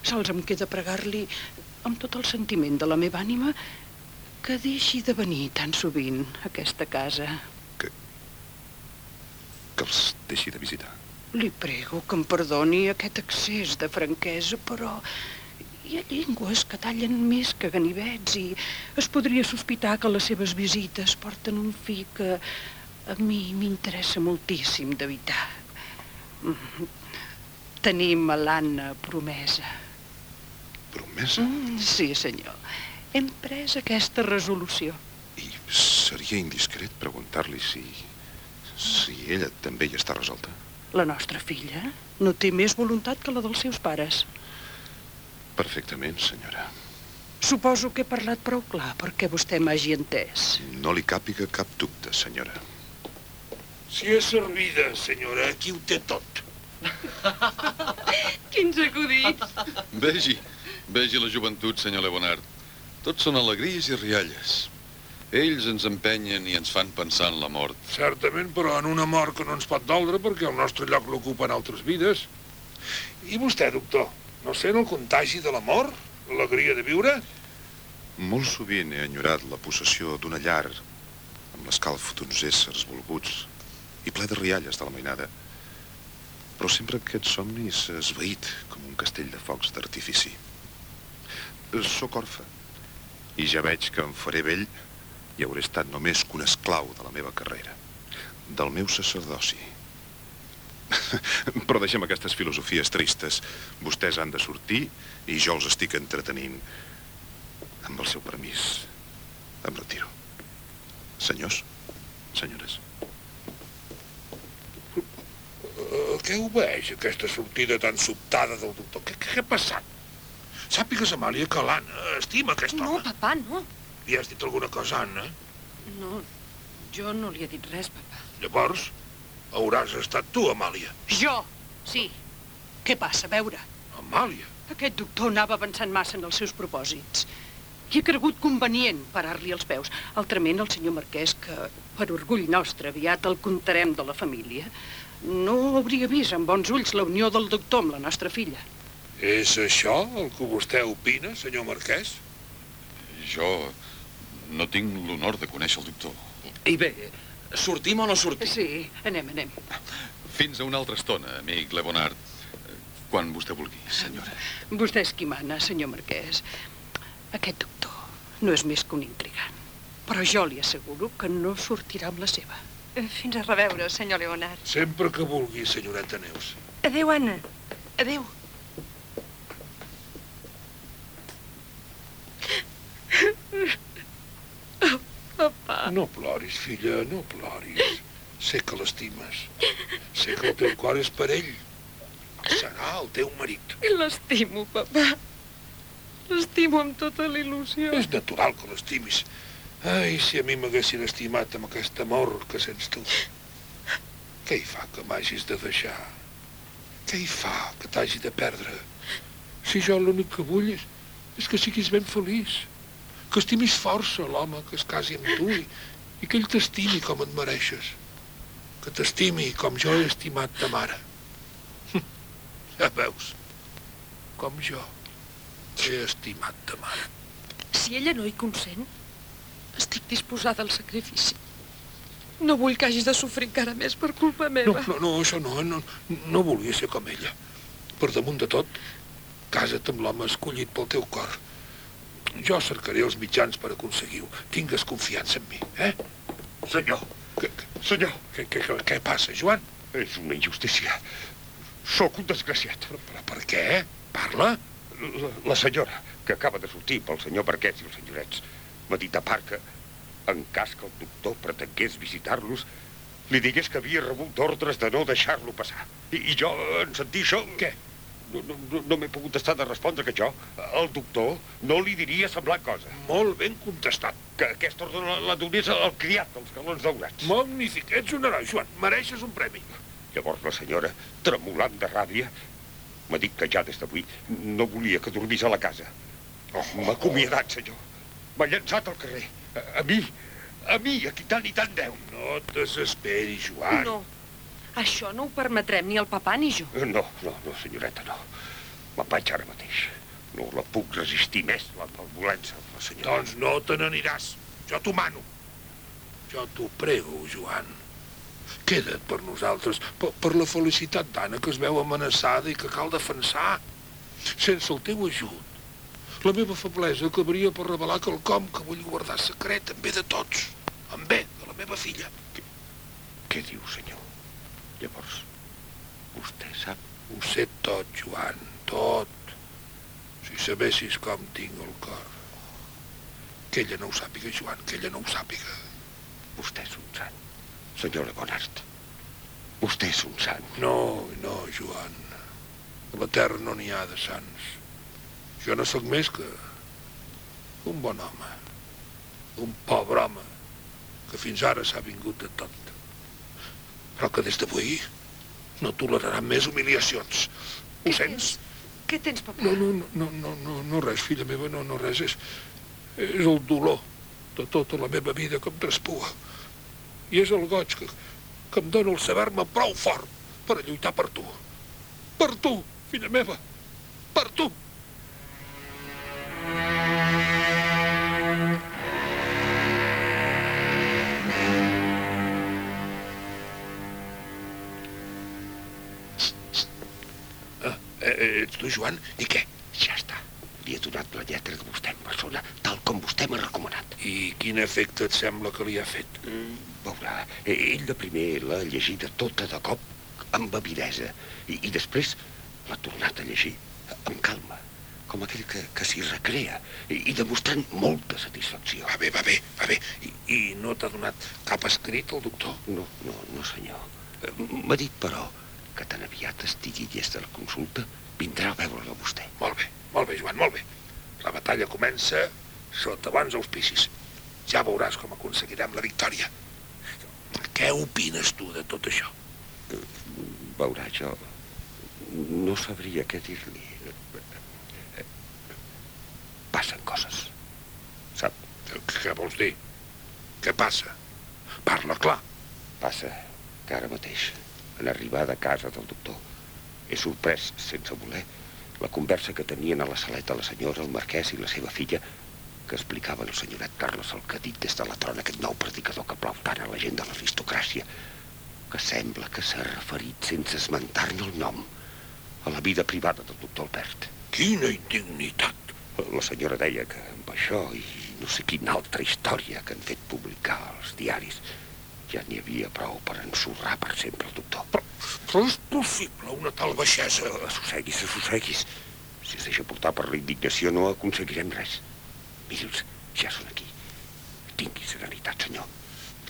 sols em queda pregar-li, amb tot el sentiment de la meva ànima, que deixi de venir tan sovint a aquesta casa. Que els deixi de visitar. Li prego que em perdoni aquest excés de franquesa, però hi ha llengües que tallen més que ganivets i es podria sospitar que les seves visites porten un fi que a mi m'interessa moltíssim d'evitar. Mm. Tenim a l'Anna promesa. Promesa? Mm, sí, senyor. Hem pres aquesta resolució. I seria indiscret preguntar-li si... si ella també hi està resolta. La nostra filla no té més voluntat que la dels seus pares. Perfectament, senyora. Suposo que he parlat prou clar perquè vostè m'hagi entès. No li càpiga cap dubte, senyora. Si és servida, senyora, aquí ho té tot. Quins acudits! Vegi, vegi la joventut, senyor Leonard. Tots són alegries i rialles. Ells ens empenyen i ens fan pensar en la mort. Certament, però en una mort que no ens pot doldre perquè el nostre lloc l'ocupen altres vides. I vostè, doctor, no sent el contagi de l'amor? L'alegria de viure? Molt sovint he enyorat la possessió d'una llar amb l'escalf d'uns éssers volguts i ple de rialles de la mainada. Però sempre aquest somni s'ha esvaït com un castell de focs d'artifici. Soc orfe i ja veig que em faré vell i hauré estat només que un esclau de la meva carrera, del meu sacerdoci. Però deixem aquestes filosofies tristes. Vostès han de sortir i jo els estic entretenint. Amb el seu permís, em retiro. Senyors, senyores. Uh, què obeeix aquesta sortida tan sobtada del doctor? Què, què ha passat? Sàpigues, Amàlia, que l'Anna estima aquest No, home. papà, no. Li has dit alguna cosa, Anna? No, jo no li he dit res, papà. Llavors, hauràs estat tu, Amàlia. Jo? Sí. Què passa? A veure. Amàlia? Aquest doctor anava avançant massa en els seus propòsits. I he cregut convenient parar-li els peus. Altrament, el senyor Marquès, que per orgull nostre aviat el comptarem de la família, no hauria vist amb bons ulls la unió del doctor amb la nostra filla. És això el que vostè opina, senyor Marquès? Jo no tinc l'honor de conèixer el doctor. I bé, Sortim o no sortim? Sí, anem, anem. Fins a una altra estona, amic Lebonard. Quan vostè vulgui, senyora. Vostè és qui mana, senyor Marquès. Aquest doctor no és més que un intrigant. Però jo li asseguro que no sortirà amb la seva. Fins a reveure, senyor Leonard. Sempre que vulgui, senyoreta Neus. Adéu, Anna. Adéu. Oh, papa. No ploris, filla, no ploris. Sé que l'estimes. Sé que el teu cor és per ell. Serà el teu marit. L'estimo, papa. L'estimo amb tota la il·lusió. És natural que l'estimis. Ai, si a mi m'haguessin estimat amb aquest amor que sents tu. Què hi fa que m'hagis de deixar? Què hi fa que t'hagi de perdre? Si jo l'únic que vull és, és que siguis ben feliç. Que estimis força l'home que es casi amb tu i, i que ell t'estimi com et mereixes. Que t'estimi com jo he estimat ta mare. Ja veus, com jo he estimat ta mare. Si ella no hi consent, estic disposada al sacrifici. No vull que hagis de sofrir encara més per culpa No, meva. no, no, això no, no, no volia ser com ella. Per damunt de tot, casa't amb l'home escollit pel teu cor. Jo cercaré els mitjans per aconseguir-ho. Tingues confiança en mi, eh? Senyor, Què, senyor, què, què, què, passa, Joan? és una injustícia. Sóc un desgraciat. Però, però per què? Parla. La, la senyora, que acaba de sortir pel senyor Marquès i els senyorets, m'ha dit a part que, en cas que el doctor pretengués visitar-los, li digués que havia rebut ordres de no deixar-lo passar. I, I jo, en sentir això... Què? No, no, no, no m'he pogut estar de respondre que jo, el doctor, no li diria semblant cosa. Molt ben contestat. Que aquesta ordre la, la donés al criat dels galons daurats. Magnífic. Ets un heroi, Joan. Mereixes un premi. Llavors la senyora, tremolant de ràbia, m'ha dit que ja des d'avui no volia que dormís a la casa. Oh, m'ha acomiadat, senyor. M'ha llançat al carrer. A, a mi, a mi, a qui tant i tant deu. No et desesperis, Joan. No. Això no ho permetrem ni el papà ni jo. No, no, no, senyoreta, no. Me'n vaig ara mateix. No la puc resistir més, la malvolença la senyora. Doncs no te n'aniràs. Jo t'ho mano. Jo t'ho prego, Joan. Queda't per nosaltres, per, per la felicitat d'Anna que es veu amenaçada i que cal defensar. Sense el teu ajut, la meva feblesa acabaria per revelar quelcom que vull guardar secret en bé de tots, en bé de la meva filla. Què diu, senyor? Llavors, vostè sap? Ho sé tot, Joan, tot. Si sabessis com tinc el cor. Que ella no ho sàpiga, Joan, que ella no ho sàpiga. Vostè és un sant. Senyora Bonart, vostè és un sant. No, no, Joan. A la terra no n'hi ha de sants. Jo no sóc més que un bon home. Un pobre home que fins ara s'ha vingut de tot. Però que des d'avui no tolerarà més humiliacions. Ho sents? Què tens, papà? No, no, no, no, no, no res, filla meva, no, no res. És, és el dolor de tota la meva vida que em traspua. I és el goig que, que em dóna el saber-me prou fort per a lluitar per tu. Per tu, filla meva. Per tu. Ah, eh, ets tu, Joan? I què? Ja està. Li he donat la lletra de vostè en persona, tal com vostè m'ha recomanat. I quin efecte et sembla que li ha fet? Mm, veurà, eh, ell de primer l'ha llegida tota de cop amb avidesa i, i després l'ha tornat a llegir amb calma, com aquell que, que s'hi recrea i, i demostrant molta satisfacció. Va bé, va bé, va bé. I, i no t'ha donat cap escrit el doctor? No, no, no, senyor. Eh, M'ha dit, però, que tan aviat estigui llesta la consulta, vindrà a veure-la vostè. Molt bé, molt bé, Joan, molt bé. La batalla comença sota bons auspicis. Ja veuràs com aconseguirem la victòria. Què opines tu de tot això? Veurà, jo no sabria què dir-li. Passen coses, sap? Què vols dir? Què passa? Parla clar. Passa que ara mateix, en arribar de casa del doctor, he sorprès, sense voler, la conversa que tenien a la saleta la senyora, el marquès i la seva filla que explicava el senyoret Carles el que ha dit des de la trona aquest nou predicador que plau tant a la gent de l'aristocràcia, que sembla que s'ha referit sense esmentar-ne el nom a la vida privada del doctor Albert. Quina indignitat! La senyora deia que amb això i no sé quina altra història que han fet publicar als diaris ja n'hi havia prou per ensorrar per sempre el doctor. Però, però és possible una tal baixesa? Assosseguis, assosseguis. Si es deixa portar per la indignació no aconseguirem res. Miri'ls, ja són aquí. Tingui serenitat, senyor.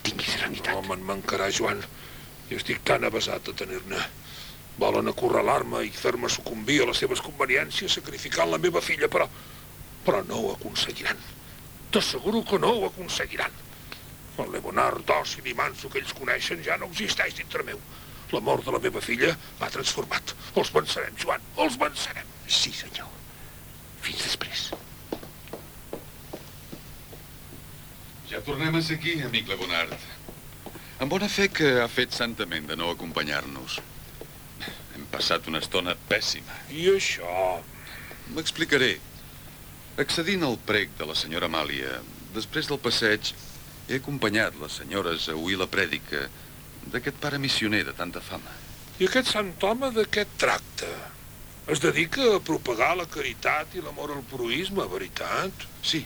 Tingui serenitat. No me'n mancarà, Joan. Jo estic tan avasat a tenir-ne. Volen acorralar-me i fer-me sucumbir a les seves conveniències sacrificant la meva filla, però... però no ho aconseguiran. T'asseguro que no ho aconseguiran. El Leonard dòcil i manso que ells coneixen ja no existeix dintre meu. La mort de la meva filla m'ha transformat. Els vencerem, Joan, els vencerem. Sí, senyor. Fins després. Ja tornem a ser aquí, amic Leonard. Amb bona fe que ha fet santament de no acompanyar-nos. Hem passat una estona pèssima. I això? M'explicaré. Accedint al prec de la senyora Amàlia, després del passeig, he acompanyat les senyores a oir la prèdica d'aquest pare missioner de tanta fama. I aquest sant home de què tracta? Es dedica a propagar la caritat i l'amor al proisme, veritat? Sí,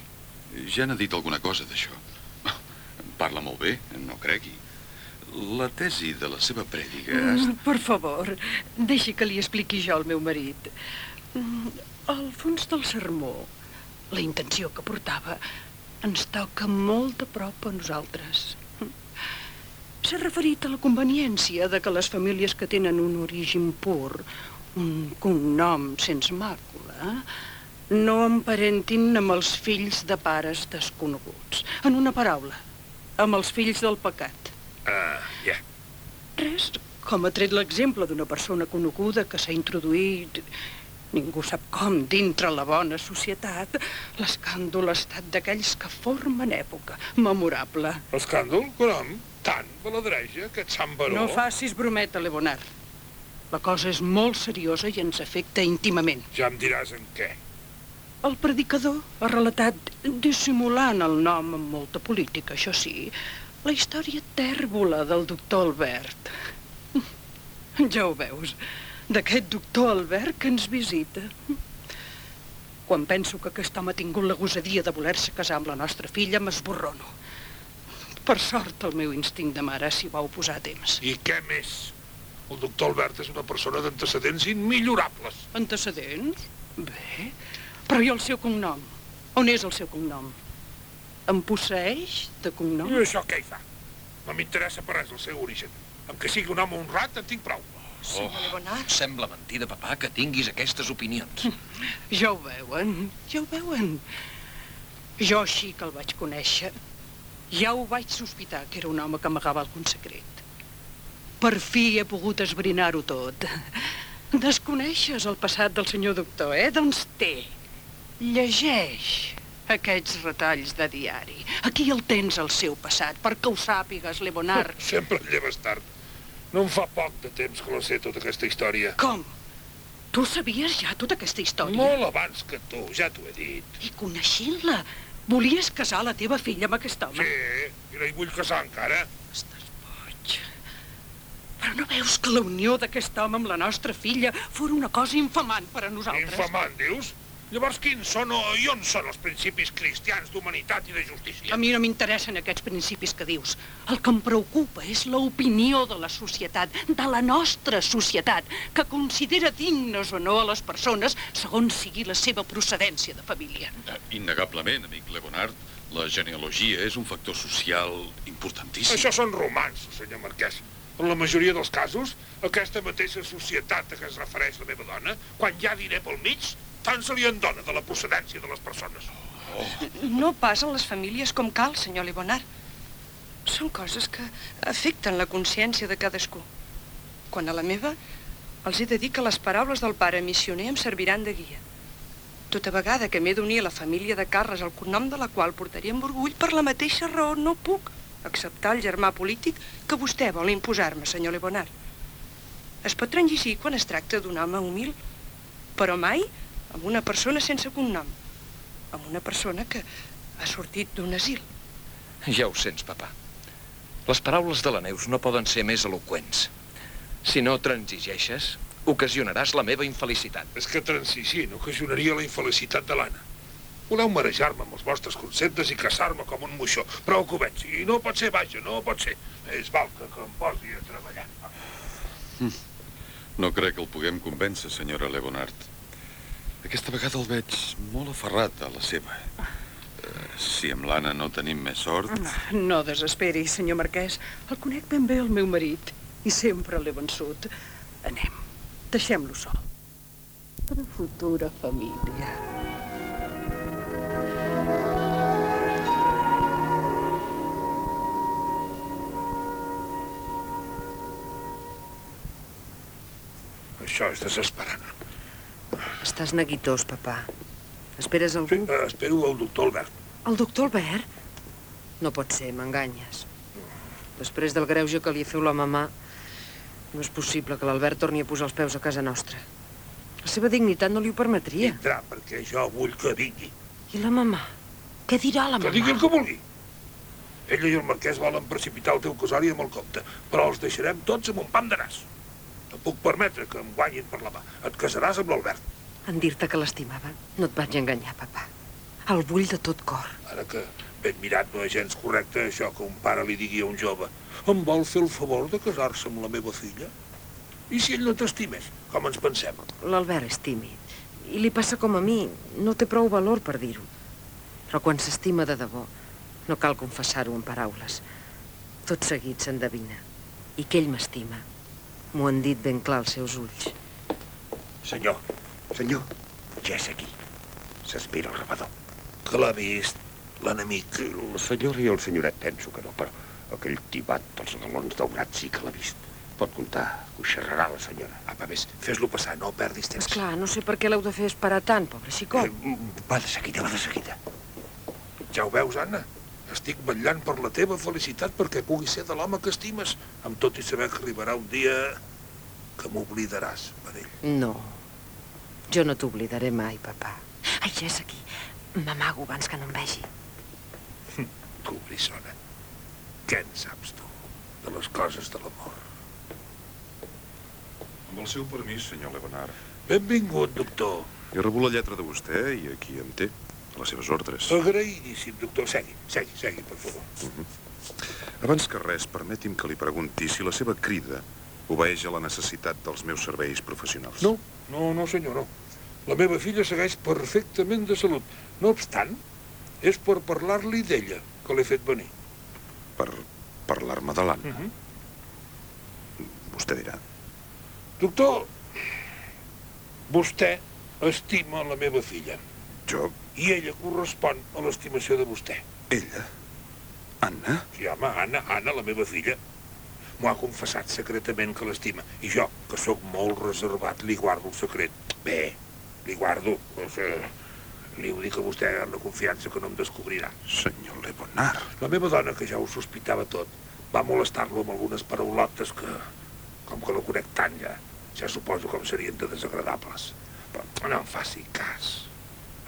ja n'ha dit alguna cosa d'això. Parla molt bé, no cregui. La tesi de la seva prèdica... Mm, per favor, deixi que li expliqui jo al meu marit. Mm, al fons del sermó, la intenció que portava ens toca molt de prop a nosaltres. S'ha referit a la conveniència de que les famílies que tenen un origen pur, un cognom sense màcula, no emparentin amb els fills de pares desconeguts. En una paraula, amb els fills del pecat. Ah, ja. Res, com ha tret l'exemple d'una persona coneguda que s'ha introduït, ningú sap com, dintre la bona societat, l'escàndol ha estat d'aquells que formen època memorable. Escàndol? Caram, tant baladreja, aquest sant baró. No facis brometa, Leonard. La cosa és molt seriosa i ens afecta íntimament. Ja em diràs en què. El predicador ha relatat, dissimulant el nom amb molta política, això sí, la història tèrbola del doctor Albert. Ja ho veus, d'aquest doctor Albert que ens visita. Quan penso que aquest home ha tingut la gosadia de voler-se casar amb la nostra filla, m'esborrono. Per sort, el meu instint de mare s'hi va oposar a temps. I què més? El doctor Albert és una persona d'antecedents immillorables. Antecedents? Bé, però i el seu cognom? On és el seu cognom? Em posseix de cognom? I això què hi fa? No m'interessa per res el seu origen. Amb que sigui un home honrat en tinc prou. Oh. Sembla mentida, papà, que tinguis aquestes opinions. Ja ho veuen, ja ho veuen. Jo així que el vaig conèixer, ja ho vaig sospitar que era un home que amagava algun secret. Per fi he pogut esbrinar-ho tot. Desconeixes el passat del senyor doctor, eh? Doncs té. Llegeix aquests retalls de diari. Aquí el tens, el seu passat, perquè ho sàpigues, Leonard. Sempre et lleves tard. No em fa poc de temps que la sé, tota aquesta història. Com? Tu sabies ja tota aquesta història? Molt abans que tu, ja t'ho he dit. I coneixent-la, volies casar la teva filla amb aquest home? Sí, i la hi vull casar encara. Estàs boig. Però no veus que la unió d'aquest home amb la nostra filla fos una cosa infamant per a nosaltres? Infamant, dius? Llavors, quins són o i on són els principis cristians d'humanitat i de justícia? A mi no m'interessen aquests principis que dius. El que em preocupa és l'opinió de la societat, de la nostra societat, que considera dignes o no a les persones segons sigui la seva procedència de família. Innegablement, amic Leonard, la genealogia és un factor social importantíssim. Això són romans, senyor Marquès. En la majoria dels casos, aquesta mateixa societat a què es refereix la meva dona, quan hi ha diner pel mig, tant se li en dona de la procedència de les persones. Oh. No pas a les famílies com cal, senyor Libonard. Són coses que afecten la consciència de cadascú. Quan a la meva, els he de dir que les paraules del pare missioner em serviran de guia. Tota vegada que m'he d'unir a la família de Carles, el cognom de la qual portaria amb orgull, per la mateixa raó no puc acceptar el germà polític que vostè vol imposar-me, senyor Lebonard. Es pot transigir quan es tracta d'un home humil, però mai amb una persona sense cognom, amb una persona que, Ha sortit d'un asil. Ja ho sents, papa. Les paraules de la Neus no poden ser més eloqüents. Si no transigeixes, ocasionaràs la meva infelicitat. És que transigint ocasionaria la infelicitat de l'Anna. Voleu marejar-me amb els vostres conceptes i caçar-me com un moixó. Prou que ho veig. I no pot ser, vaja, no pot ser. És val que, que em posi a treballar. No crec que el puguem convèncer, senyora Leonard. Aquesta vegada el veig molt aferrat a la seva. Eh, si amb l'Anna no tenim més sort... No desesperi, senyor Marquès. El conec ben bé el meu marit i sempre l'he vençut. Anem, deixem-lo sol. Per a futura família. Això és desesperant. Estàs neguitós, papà. Esperes algú? Sí, eh, espero el doctor Albert. El doctor Albert? No pot ser, m'enganyes. Després del greuge que li feu la mamà, no és possible que l'Albert torni a posar els peus a casa nostra. La seva dignitat no li ho permetria. Vindrà, perquè jo vull que vingui. I la mamà? Què dirà la Que mamà? digui el que vulgui. Ella i el marquès volen precipitar el teu casari amb el compte, però els deixarem tots amb un pam de nas. No puc permetre que em guanyin per la mà. Et casaràs amb l'Albert. En dir-te que l'estimava, no et vaig enganyar, papà. El vull de tot cor. Ara que ben mirat no és gens correcte això que un pare li digui a un jove em vol fer el favor de casar-se amb la meva filla? I si ell no t'estimés, com ens pensem? L'Albert és tímid. I li passa com a mi. No té prou valor per dir-ho. Però quan s'estima de debò, no cal confessar-ho en paraules. Tot seguit s'endevina. I que ell m'estima. M'ho han dit ben clar els seus ulls. Senyor, senyor, ja és aquí. S'espera el rebador. Que l'ha vist, l'enemic. La senyora i el senyoret penso que no, però aquell tibat dels galons daurats sí que l'ha vist. Pot comptar que ho xerrarà la senyora. Apa, ves, fes-lo passar, no perdis temps. Esclar, no sé per què l'heu de fer esperar tant, pobre xicot. Eh, va de seguida, va de seguida. Ja ho veus, Anna? Estic vetllant per la teva felicitat perquè pugui ser de l'home que estimes, amb tot i saber que arribarà un dia que m'oblidaràs per ell. No. Jo no t'oblidaré mai, papà. Ai, ja és aquí. M'amago abans que no em vegi. Cobrissona. Què en saps tu de les coses de l'amor? Amb el seu permís, senyor Leonard. Benvingut, doctor. He rebut la lletra de vostè i aquí em té, a les seves ordres. Agraïdíssim, doctor. Segui, segui, segui, per favor. Abans que res, permeti'm que li pregunti si la seva crida obeeix a la necessitat dels meus serveis professionals. No, no, no, senyor, no. La meva filla segueix perfectament de salut. No obstant, és per parlar-li d'ella que l'he fet venir. Per parlar-me de l'Anna. Mhm. Vostè dirà. Doctor, vostè estima la meva filla Jo, i ella correspon a l'estimació de vostè. ella, Anna, Sí, home, Anna, Anna, la meva filla, m'ho ha confessat secretament que l'estima. I jo, que sóc molt reservat, li guardo el secret. Bé, li guardo. Doncs, eh, li ho dic a vostè amb la confiança que no em descobrirà. senyor Leonard. La meva dona, que ja ho sospitava tot, va molestar-lo amb algunes paraulotes que, com que no conec tant ja, ja suposo com serien de desagradables. Però no em faci cas.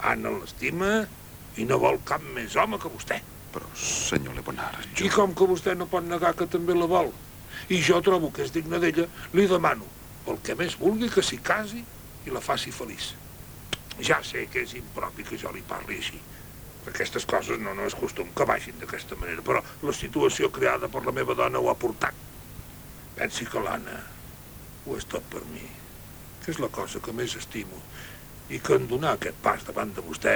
Anna l'estima i no vol cap més home que vostè. Però, senyor Leonard, jo... I com que vostè no pot negar que també la vol, i jo trobo que és digne d'ella, li demano, pel que més vulgui, que s'hi casi i la faci feliç. Ja sé que és impropi que jo li parli així. Aquestes coses no, no és costum que vagin d'aquesta manera, però la situació creada per la meva dona ho ha portat. Pensi que l'Anna ho és tot per mi, que és la cosa que més estimo, i que en donar aquest pas davant de vostè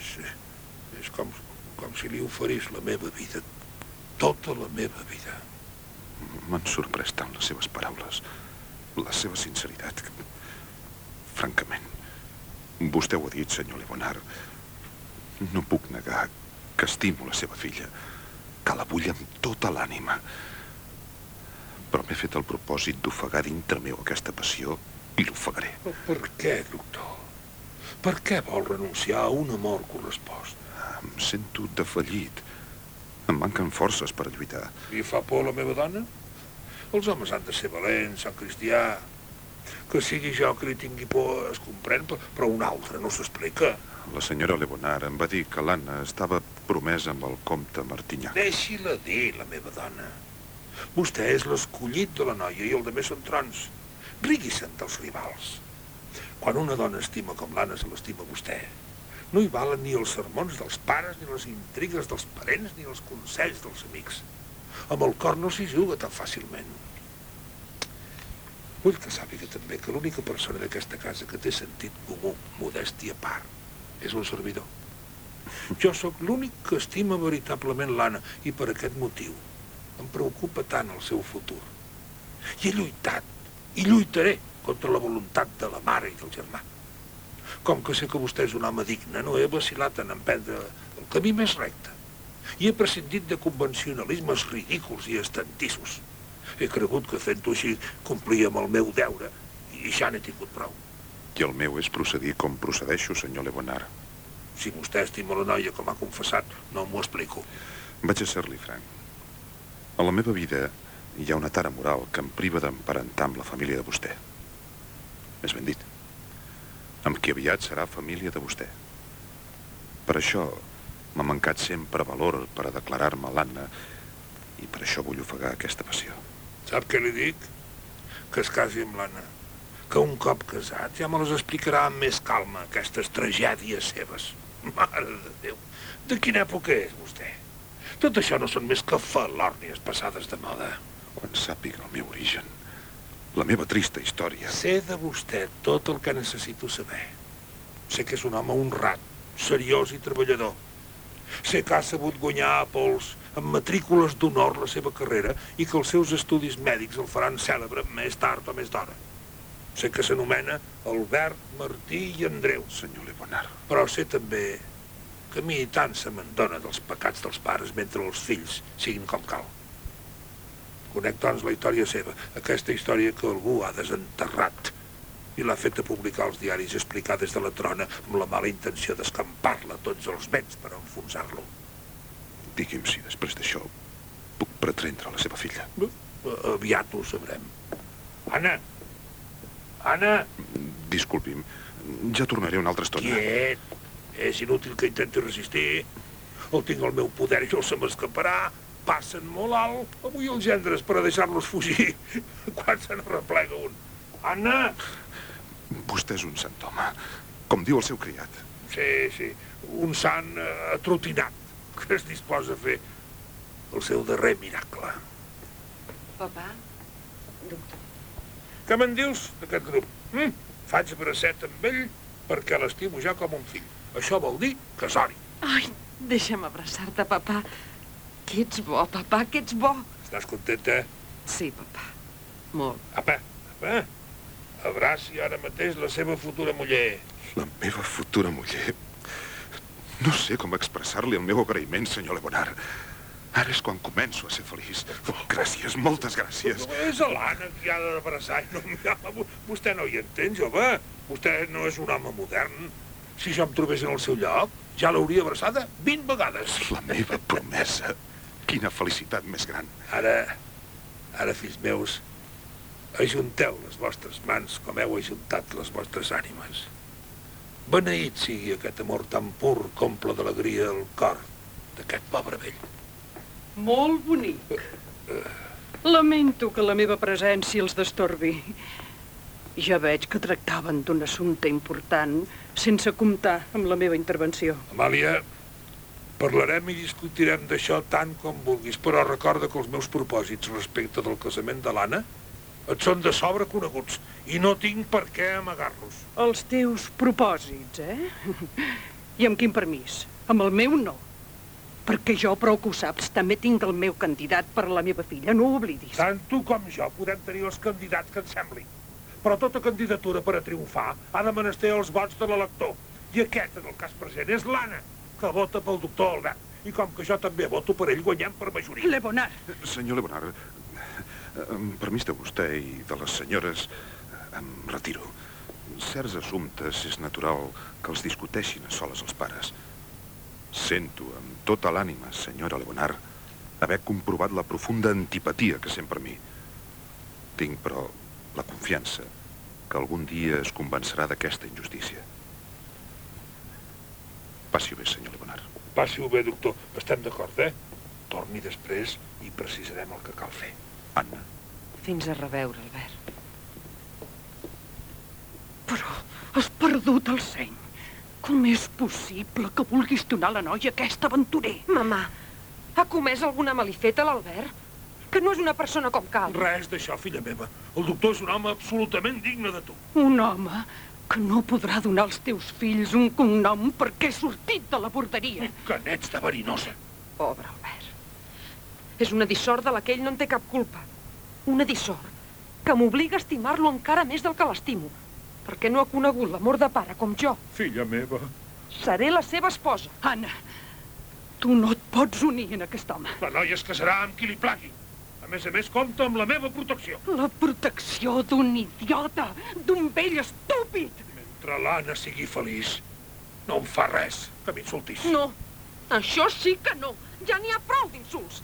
és, és com, com si li oferís la meva vida, tota la meva vida. M'han sorprès tant les seves paraules, la seva sinceritat. que- Francament, vostè ho ha dit, senyor Leonard. No puc negar que estimo la seva filla, que la vull amb tota l'ànima. Però m'he fet el propòsit d'ofegar dintre meu aquesta passió i l'ofegaré. Però per què, doctor? Per què vol renunciar a un amor correspost? Em sento defallit. Em manquen forces per lluitar. Li fa por la meva dona? Els homes han de ser valents, Sant Cristià. Que sigui jo que li tingui por es comprèn, però un altre no s'explica. La senyora Lebonar em va dir que l'Anna estava promesa amb el comte Martinyac. Deixi-la dir, la meva dona. Vostè és l'escollit de la noia i el de més són trons. Rigui-se'n dels rivals. Quan una dona estima com l'Anna se l'estima vostè, no hi valen ni els sermons dels pares, ni les intrigues dels parents, ni els consells dels amics. Amb el cor no s'hi juga tan fàcilment. Vull que sàpiga també que l'única persona d'aquesta casa que té sentit comú, modèstia a part, és un servidor. Jo sóc l'únic que estima veritablement l'Anna i per aquest motiu em preocupa tant el seu futur. I he lluitat, i lluitaré contra la voluntat de la mare i del germà. Com que sé que vostè és un home digne, no he vacilat en emprendre el camí més recte. I he prescindit de convencionalismes ridículs i estantissos. He cregut que fent-ho així complia amb el meu deure i ja n'he tingut prou. I el meu és procedir com procedeixo, senyor Lebonar. Si vostè estima la noia com ha confessat, no m'ho explico. Vaig a ser-li franc. A la meva vida hi ha una tara moral que em priva d'emparentar amb la família de vostè. Més ben dit, amb qui aviat serà família de vostè. Per això m'ha mancat sempre valor per a declarar-me l'Anna i per això vull ofegar aquesta passió. Sap què li dic? Que es casi amb l'Anna. Que un cop casat ja me les explicarà amb més calma, aquestes tragèdies seves. Mare de Déu, de quina època és vostè? Tot això no són més que falòrnies passades de moda. Quan sàpiga el meu origen, la meva trista història... Sé de vostè tot el que necessito saber. Sé que és un home honrat, seriós i treballador. Sé que ha sabut guanyar a pols amb matrícules d'honor la seva carrera i que els seus estudis mèdics el faran cèlebre més tard o més d'hora. Sé que s'anomena Albert, Martí i Andreu. Senyor Lebonar. Però sé també que a mi tant se me'n dona dels pecats dels pares mentre els fills siguin com cal. Conec, doncs, la història seva, aquesta història que algú ha desenterrat i l'ha fet a publicar als diaris i explicar des de la trona amb la mala intenció d'escampar-la tots els vents per enfonsar-lo. Digui'm si després d'això puc pretrendre la seva filla. Aviat ho sabrem. Anna! Anna! Disculpi'm, ja tornaré una altra estona. Quiet! És inútil que intenti resistir. El tinc al meu poder i no se m'escaparà. Passen molt alt avui els gendres per a deixar-los fugir quan se n'arreplega un. Anna! Vostè és un sant home, com diu el seu criat. Sí, sí, un sant eh, atrotinat que es disposa a fer el seu darrer miracle. Papà, doctor. Què me'n dius d'aquest grup? Mm? Faig bracet amb ell perquè l'estimo ja com un fill. Això vol dir que sori. Ai, deixa'm abraçar-te, papà. Que ets bo, papà, que ets bo. Estàs contenta? Sí, papà. Molt. Apa, apa. Abraci ara mateix la seva futura muller. La meva futura muller? No sé com expressar-li el meu agraïment, senyor Lebonar. Ara és quan començo a ser feliç. Oh, gràcies, moltes gràcies. No és l'Anna qui ha d'abraçar. No, no, vostè no hi entén, jove. Vostè no és un home modern. Si jo em trobés en el seu lloc, ja l'hauria abraçada 20 vegades. La meva promesa. Quina felicitat més gran. Ara, ara, fills meus, ajunteu les vostres mans com heu ajuntat les vostres ànimes. Beneït sigui aquest amor tan pur que omple d'alegria el cor d'aquest pobre vell. Molt bonic. Lamento que la meva presència els destorbi. Ja veig que tractaven d'un assumpte important sense comptar amb la meva intervenció. Amàlia, parlarem i discutirem d'això tant com vulguis, però recorda que els meus propòsits respecte del casament de l'Anna et són de sobre coneguts i no tinc per què amagar-los. Els teus propòsits, eh? I amb quin permís? Amb el meu no. Perquè jo, prou que ho saps, també tinc el meu candidat per a la meva filla, no ho oblidis. Tant tu com jo podem tenir els candidats que ens sembli. Però tota candidatura per a triomfar ha de menester els vots de l'elector. I aquest, en el cas present, és l'Anna, que vota pel doctor Albert. I com que jo també voto per ell, guanyem per majoria. Lebonar. Senyor Lebonar, amb permís de vostè i de les senyores, em retiro. Certs assumptes és natural que els discuteixin a soles els pares. Sento amb tota l'ànima, senyora Lebonar, haver comprovat la profunda antipatia que sent per mi. Tinc, però, la confiança que algun dia es convencerà d'aquesta injustícia. Passi-ho bé, senyor Leonard. Passi-ho bé, doctor. Estem d'acord, eh? Torni després i precisarem el que cal fer. Anna. Fins a reveure, Albert. Però has perdut el seny. Com és possible que vulguis donar a la noia aquest aventurer? Mamà, ha comès alguna malifeta l'Albert? Que no és una persona com cal. Res d'això, filla meva. El doctor és un home absolutament digne de tu. Un home que no podrà donar als teus fills un cognom perquè és sortit de la borderia. Que n'ets de verinosa. Pobre Albert. És una dissort de la que ell no en té cap culpa. Una dissort que m'obliga a estimar-lo encara més del que l'estimo. Perquè no ha conegut l'amor de pare com jo. Filla meva. Seré la seva esposa. Anna, tu no et pots unir en aquest home. La noia es casarà amb qui li plagui. A més a més, compta amb la meva protecció. La protecció d'un idiota, d'un vell estúpid. Mentre l'Anna sigui feliç, no em fa res que m'insultis. No, això sí que no. Ja n'hi ha prou d'insults.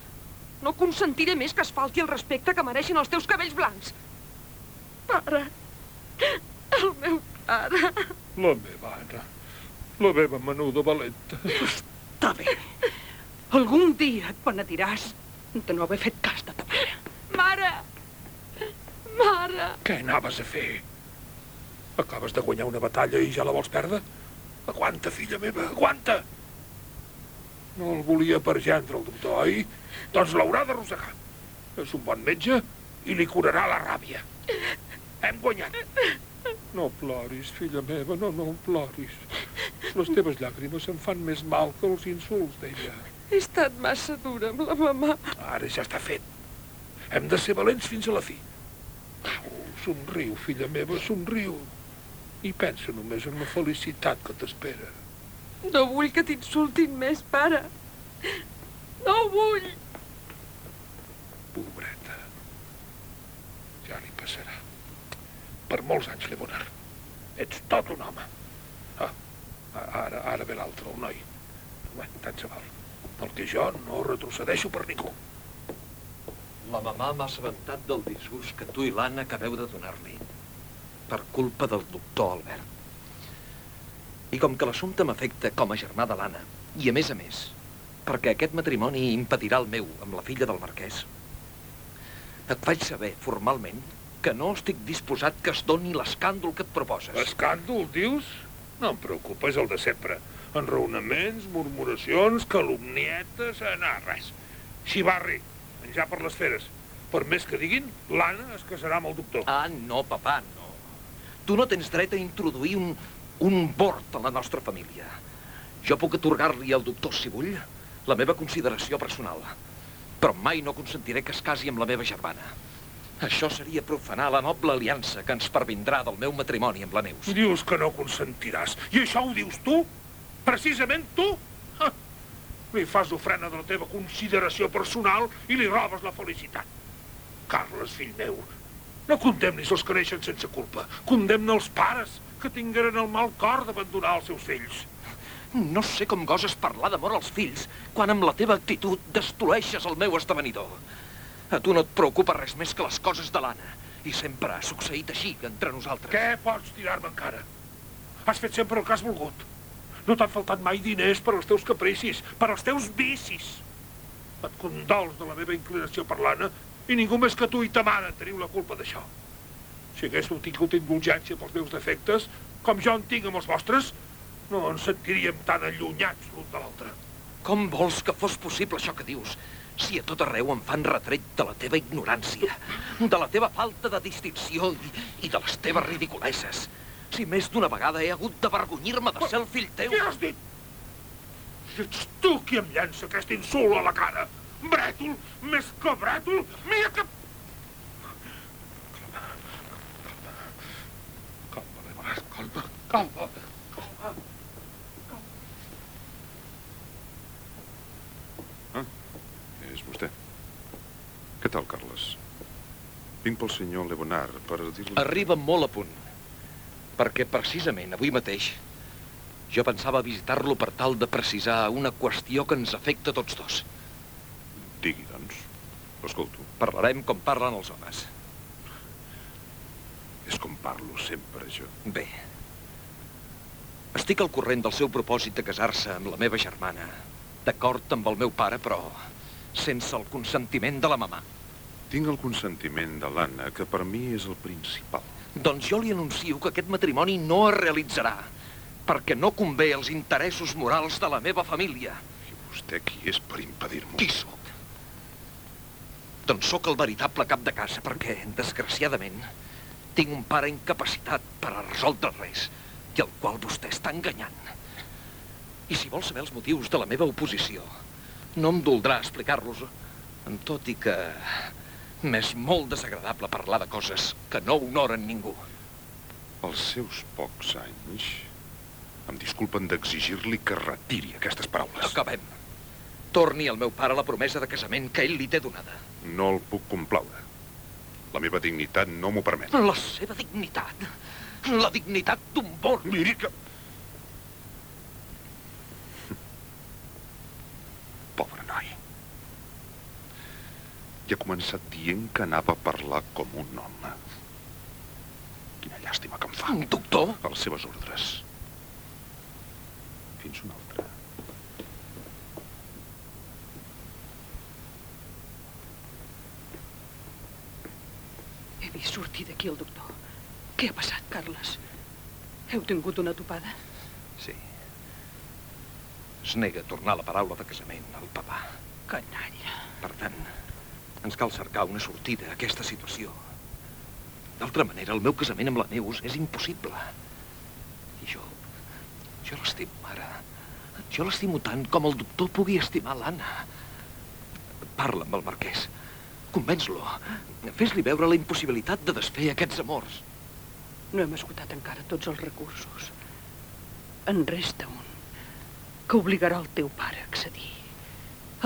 No consentiré més que es falti el respecte que mereixen els teus cabells blancs. Pare, el meu pare. La meva Anna, la meva menuda valenta. Està bé. Algun dia et penediràs de no haver fet cas de ta mare. Mare! Mare! Què anaves a fer? Acabes de guanyar una batalla i ja la vols perdre? Aguanta, filla meva, aguanta! No el volia per gendre, el doctor, oi? Doncs l'haurà d'arrossegar. És un bon metge i li curarà la ràbia. Hem guanyat. No ploris, filla meva, no, no ploris. Les teves llàgrimes em fan més mal que els insults d'ella. He estat massa dura amb la mamà. Ara ja està fet. Hem de ser valents fins a la fi. Au, somriu, filla meva, somriu. I pensa només en la felicitat que t'espera. No vull que t'insultin més, pare. No vull. Pobreta. Ja li passarà. Per molts anys, Leonard. Ets tot un home. Ah, ara, ara ve l'altre, el noi. Bé, tant se val. El que jo no retrocedeixo per ningú. La mamà m'ha assabentat del disgust que tu i l'Anna acabeu de donar-li. Per culpa del doctor Albert. I com que l'assumpte m'afecta com a germà de l'Anna, i a més a més, perquè aquest matrimoni impedirà el meu amb la filla del marquès, et faig saber formalment que no estic disposat que es doni l'escàndol que et proposes. Escàndol, dius? No em preocupa, és el de sempre. Enraonaments, murmuracions, calumnietes, anar, res. Xivarri, menjar per les feres. Per més que diguin, l'Anna es casarà amb el doctor. Ah, no, papà, no. Tu no tens dret a introduir un, un bord a la nostra família. Jo puc atorgar-li al doctor, si vull, la meva consideració personal. Però mai no consentiré que es casi amb la meva germana. Això seria profanar la noble aliança que ens pervindrà del meu matrimoni amb la Neus. Dius que no consentiràs. I això ho dius tu? Precisament tu? Ha! Li fas ofrena de la teva consideració personal i li robes la felicitat. Carles, fill meu, no condemnis els que neixen sense culpa. Condemna els pares que tingueren el mal cor d'abandonar els seus fills. No sé com goses parlar d'amor als fills quan amb la teva actitud destrueixes el meu esdevenidor. A tu no et preocupa res més que les coses de l'Anna. I sempre ha succeït així entre nosaltres. Què pots tirar-me encara? Has fet sempre el que has volgut. No t'han faltat mai diners per als teus capricis, per als teus vicis. Et condols de la meva inclinació per l'Anna i ningú més que tu i ta mare teniu la culpa d'això. Si haguéssiu tingut indulgència pels meus defectes, com jo en tinc amb els vostres, no ens sentiríem tan allunyats l'un de l'altre. Com vols que fos possible això que dius? Si a tot arreu em fan retret de la teva ignorància, de la teva falta de distinció i, i de les teves ridiculeses. Si més d'una vegada he hagut d'avergonyir-me de ser el fill teu... Què has dit? Ets tu qui em llença aquest insult a la cara. Brètol, més que brètol, mira que... Calma, calma, calma, calma, calma. És vostè. Què tal, Carles? Vinc pel senyor Leonard per dir-li... Arriba molt a punt. Perquè precisament avui mateix jo pensava visitar-lo per tal de precisar una qüestió que ens afecta tots dos. Digui, doncs. L'escolto. Parlarem com parlen els homes. És com parlo sempre, jo. Bé. Estic al corrent del seu propòsit de casar-se amb la meva germana. D'acord amb el meu pare, però sense el consentiment de la mamà. Tinc el consentiment de l'Anna, que per mi és el principal. Doncs jo li anuncio que aquest matrimoni no es realitzarà, perquè no convé els interessos morals de la meva família. I vostè qui és per impedir-m'ho? Qui sóc? Doncs sóc el veritable cap de casa, perquè, desgraciadament, tinc un pare incapacitat per a resoldre res, i el qual vostè està enganyant. I si vol saber els motius de la meva oposició, no em doldrà explicar-los, tot i que m'és molt desagradable parlar de coses que no honoren ningú. Els seus pocs anys em disculpen d'exigir-li que retiri aquestes paraules. Acabem. Torni al meu pare la promesa de casament que ell li té donada. No el puc complaure. La meva dignitat no m'ho permet. La seva dignitat? La dignitat d'un borg? Miri que... Pobre noi. I ha començat dient que anava a parlar com un home. Quina llàstima que em fa. Un doctor? A les seves ordres. Fins una altra. He vist sortir d'aquí el doctor. Què ha passat, Carles? Heu tingut una topada? Sí. Es nega a tornar la paraula de casament al papà. Canalla. Per tant, ens cal cercar una sortida a aquesta situació. D'altra manera, el meu casament amb la Neus és impossible. I jo... Jo l'estimo, mare. Jo l'estimo tant com el doctor pugui estimar l'Anna. Parla amb el marquès. Convenç-lo. Fes-li veure la impossibilitat de desfer aquests amors. No hem esgotat encara tots els recursos. En resta un que obligarà el teu pare a accedir.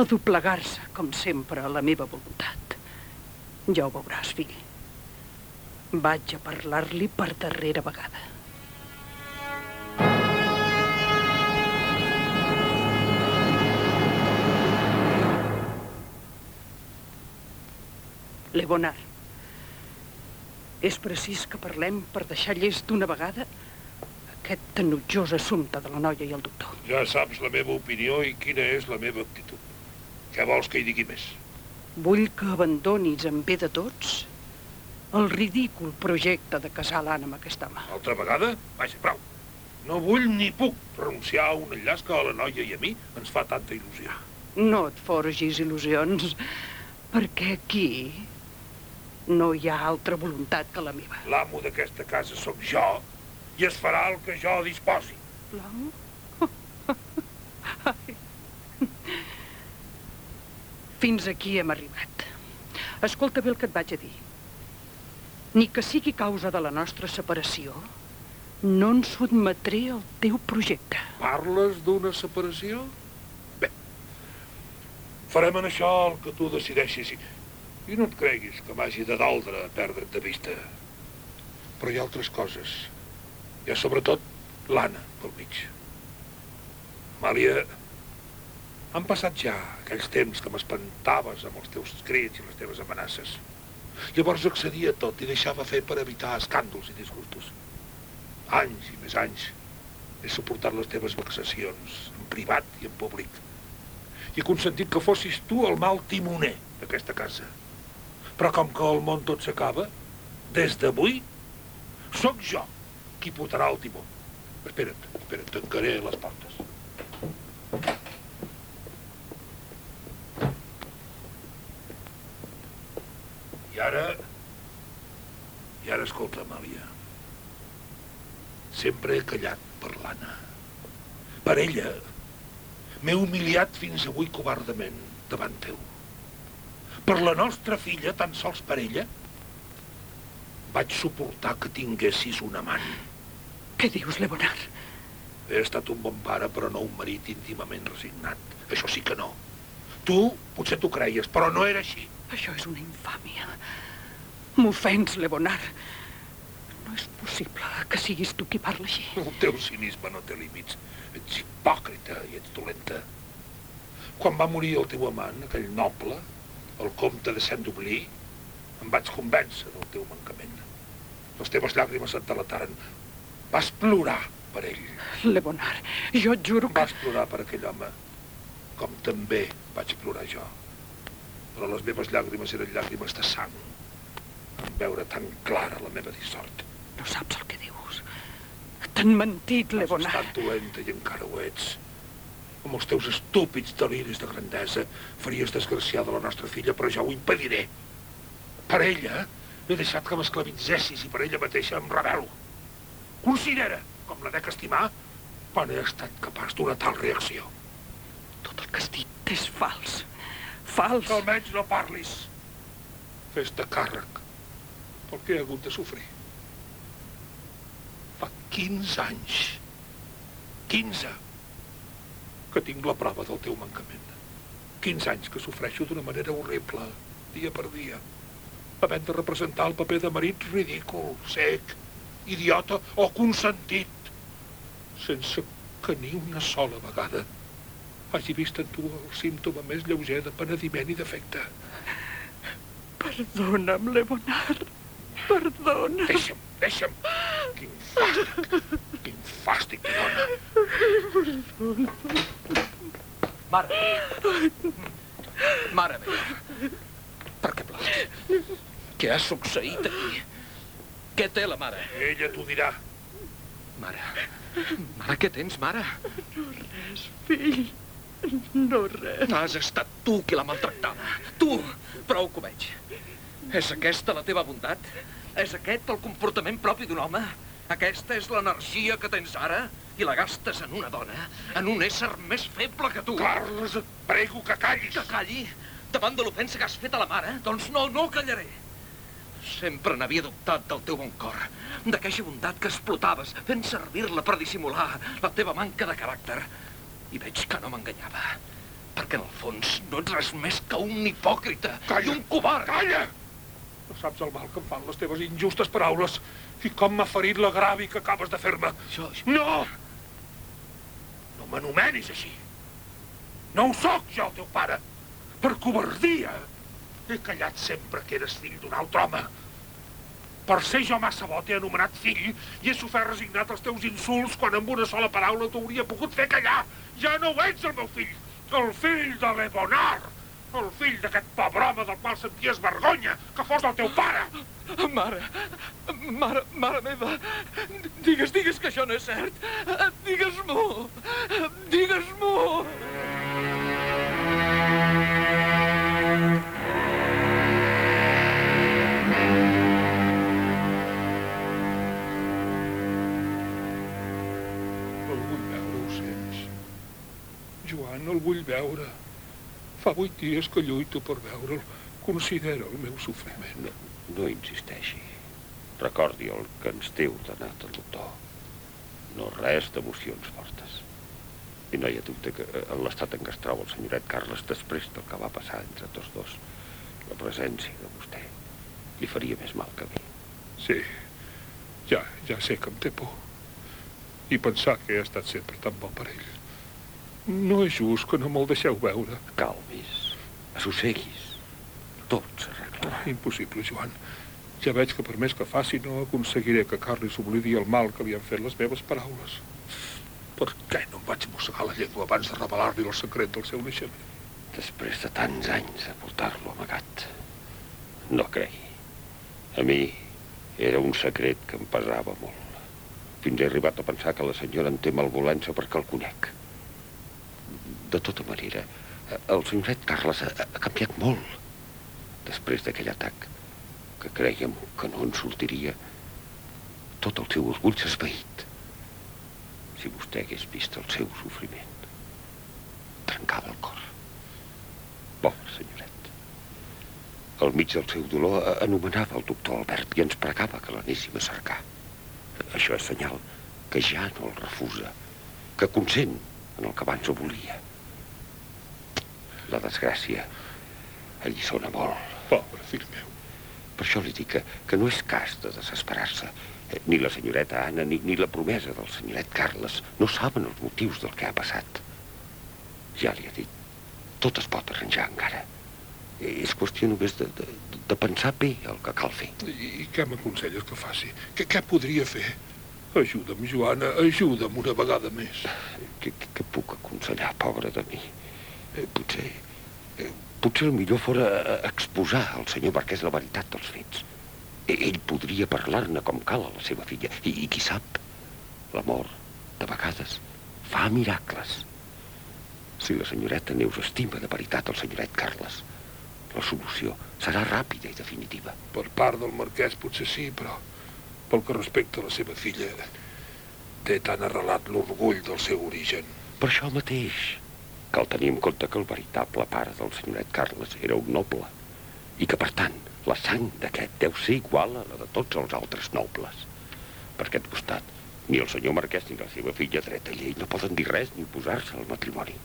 A doblegar-se, com sempre, a la meva voluntat. Ja ho veuràs, fill. Vaig a parlar-li per darrera vegada. Leonar, és precís que parlem per deixar llest d'una vegada aquest enutjós assumpte de la noia i el doctor. Ja saps la meva opinió i quina és la meva actitud. Què vols que hi digui més? Vull que abandonis en bé de tots el ridícul projecte de casar l'Anna amb aquest home. Altra vegada? Vaja, prou. No vull ni puc renunciar a un enllaç que a la noia i a mi ens fa tanta il·lusió. No et forgis il·lusions, perquè aquí no hi ha altra voluntat que la meva. L'amo d'aquesta casa sóc jo i es farà el que jo disposi. L'amo? Ai. Fins aquí hem arribat. Escolta bé el que et vaig a dir. Ni que sigui causa de la nostra separació, no ens sotmetré al teu projecte. Parles d'una separació? Bé, farem en això el que tu decideixis. I, no et creguis que m'hagi de doldre a perdre't de vista. Però hi ha altres coses. Hi ha sobretot l'Anna pel mig. Amàlia, han passat ja aquells temps que m'espantaves amb els teus crits i les teves amenaces. Llavors accedia a tot i deixava fer per evitar escàndols i disgustos. Anys i més anys he suportat les teves vexacions, en privat i en públic. I he consentit que fossis tu el mal timoner d'aquesta casa. Però com que el món tot s'acaba, des d'avui, sóc jo qui portarà el timó. Espera't, espera't, tancaré les portes. I ara... I ara escolta, Amàlia. Sempre he callat per l'Anna. Per ella m'he humiliat fins avui covardament davant teu. Per la nostra filla, tan sols per ella, vaig suportar que tinguessis un amant. Què dius, Leonard? He estat un bon pare, però no un marit íntimament resignat. Això sí que no. Tu potser t'ho creies, però no era així. Això és una infàmia. M'ofens, Leonard. No és possible que siguis tu qui parla així. El teu cinisme no té límits. Ets hipòcrita i ets dolenta. Quan va morir el teu amant, aquell noble, el comte de Saint-Doubli, em vaig convèncer del teu mancament. Les teves llàgrimes et delataren. Vas plorar per ell. Leonard, jo et juro que... Vas plorar per aquell home, com també vaig plorar jo. Però les meves llàgrimes eren llàgrimes de sang, en veure tan clara la meva dissort. No saps el que dius. T'han mentit, Has Leonard. estat dolenta i encara ho ets. Amb els teus estúpids deliris de grandesa faries desgraciada la nostra filla, però jo ho impediré. Per ella he deixat que m'esclavitzessis i per ella mateixa em rebel·lo. Considera com la dec estimar quan he estat capaç d'una tal reacció. Tot el que has dit és fals. Fals. Almenys no parlis. Fes-te càrrec pel que he hagut de sofrir. Fa 15 anys, 15, que tinc la prova del teu mancament. 15 anys que sofreixo d'una manera horrible, dia per dia, havent de representar el paper de marit ridícul, sec, idiota o consentit, sense que ni una sola vegada hagi vist en tu el símptoma més lleuger de penediment i defecte. Perdona'm, Leonard. Perdona. Deixa'm, deixa'm. Quin fàstic, quin fàstic, dona. Mare. Mare meva. Per què plors? Què ha succeït aquí? Què té la mare? Ella t'ho dirà. Mare. Mare, què tens, mare? Res, fill. No res. Has estat tu qui la maltractava. Tu! Prou que ho veig. És aquesta la teva bondat? És aquest el comportament propi d'un home? Aquesta és l'energia que tens ara? I la gastes en una dona, en un ésser més feble que tu. Carles, et prego que callis. Que calli? Davant de l'ofensa que has fet a la mare? Doncs no, no callaré. Sempre n'havia dubtat del teu bon cor, d'aquella bondat que explotaves, fent servir-la per dissimular la teva manca de caràcter. I veig que no m'enganyava, perquè en el fons no ets res més que un hipòcrita Calla. i un covard. Calla! No saps el mal que em fan les teves injustes paraules i com m'ha ferit l'agravi que acabes de fer-me. Això... No! No m'anomenis així. No ho sóc jo, teu pare. Per covardia. He callat sempre que eres fill d'un altre home. Per ser jo massa bo t'he anomenat fill i he sofert resignat els teus insults quan amb una sola paraula t'hauria pogut fer callar. Ja no ho ets el meu fill. El fill de l'Ebonard. El fill d'aquest pobre home del qual senties vergonya que fos el teu pare. Mare, mare, mare meva, digues, digues que això no és cert. Digues-m'ho, digues-m'ho. El Joan, el vull veure. Fa vuit dies que lluito per veure'l. Considera el meu sofriment. No, no insisteixi. Recordi el que ens té ordenat el doctor. No res d'emocions fortes. I no hi ha dubte que eh, en l'estat en què es troba el senyoret Carles després del que va passar entre tots dos, la presència de vostè li faria més mal que a mi. Sí, ja, ja sé que em té por. I pensar que he estat sempre tan bo per ell. No és just que no me'l deixeu veure. Calmis, assosseguis. Tot s'arreglarà. Impossible, Joan. Ja veig que per més que faci no aconseguiré que Carles oblidi el mal que havien fet les meves paraules. Per què no em vaig mossegar la llengua abans de revelar-li el secret del seu naixement? Després de tants anys de portar-lo amagat. No cregui. A mi era un secret que em pesava molt. Fins he arribat a pensar que la senyora en té malvolença perquè el conec. De tota manera, el senyoret Carles ha, ha canviat molt. Després d'aquell atac, que creiem que no en sortiria, tot el seu orgull s'ha esvaït. Si vostè hagués vist el seu sofriment, trencava el cor. Pobre senyoret. Al mig del seu dolor a- anomenava el doctor Albert i ens pregava que l'anéssim a cercar. Això és senyal que ja no el refusa, que consent en el que abans ho volia. La desgràcia alliçona molt. Pobre fill meu. Per això li dic que, que no és cas de desesperar-se. Eh, Ni la senyoreta Anna ni, ni la promesa del senyoret Carles no saben els motius del que ha passat. Ja li he dit, tot es pot arranjar encara. És qüestió només de, de, de pensar bé el que cal fer. I, i què m'aconselles que faci? Què, què podria fer? Ajuda'm, Joana, ajuda'm una vegada més. Què, puc aconsellar, pobra de mi? Eh, potser... Eh, potser el millor fora eh, exposar al senyor Marquès la veritat dels fets. E- Ell podria parlar-ne com cal a la seva filla. I, i qui sap, l'amor, de vegades, fa miracles. Si la senyoreta Neus estima de veritat el senyoret Carles, la solució serà ràpida i definitiva. Per part del marquès potser sí, però pel que respecta a la seva filla, té tan arrelat l'orgull del seu origen. Per això mateix, cal tenir en compte que el veritable pare del senyoret Carles era un noble i que, per tant, la sang d'aquest deu ser igual a la de tots els altres nobles. Per aquest costat, ni el senyor Marquès ni la seva filla dreta llei no poden dir res ni oposar-se al matrimoni.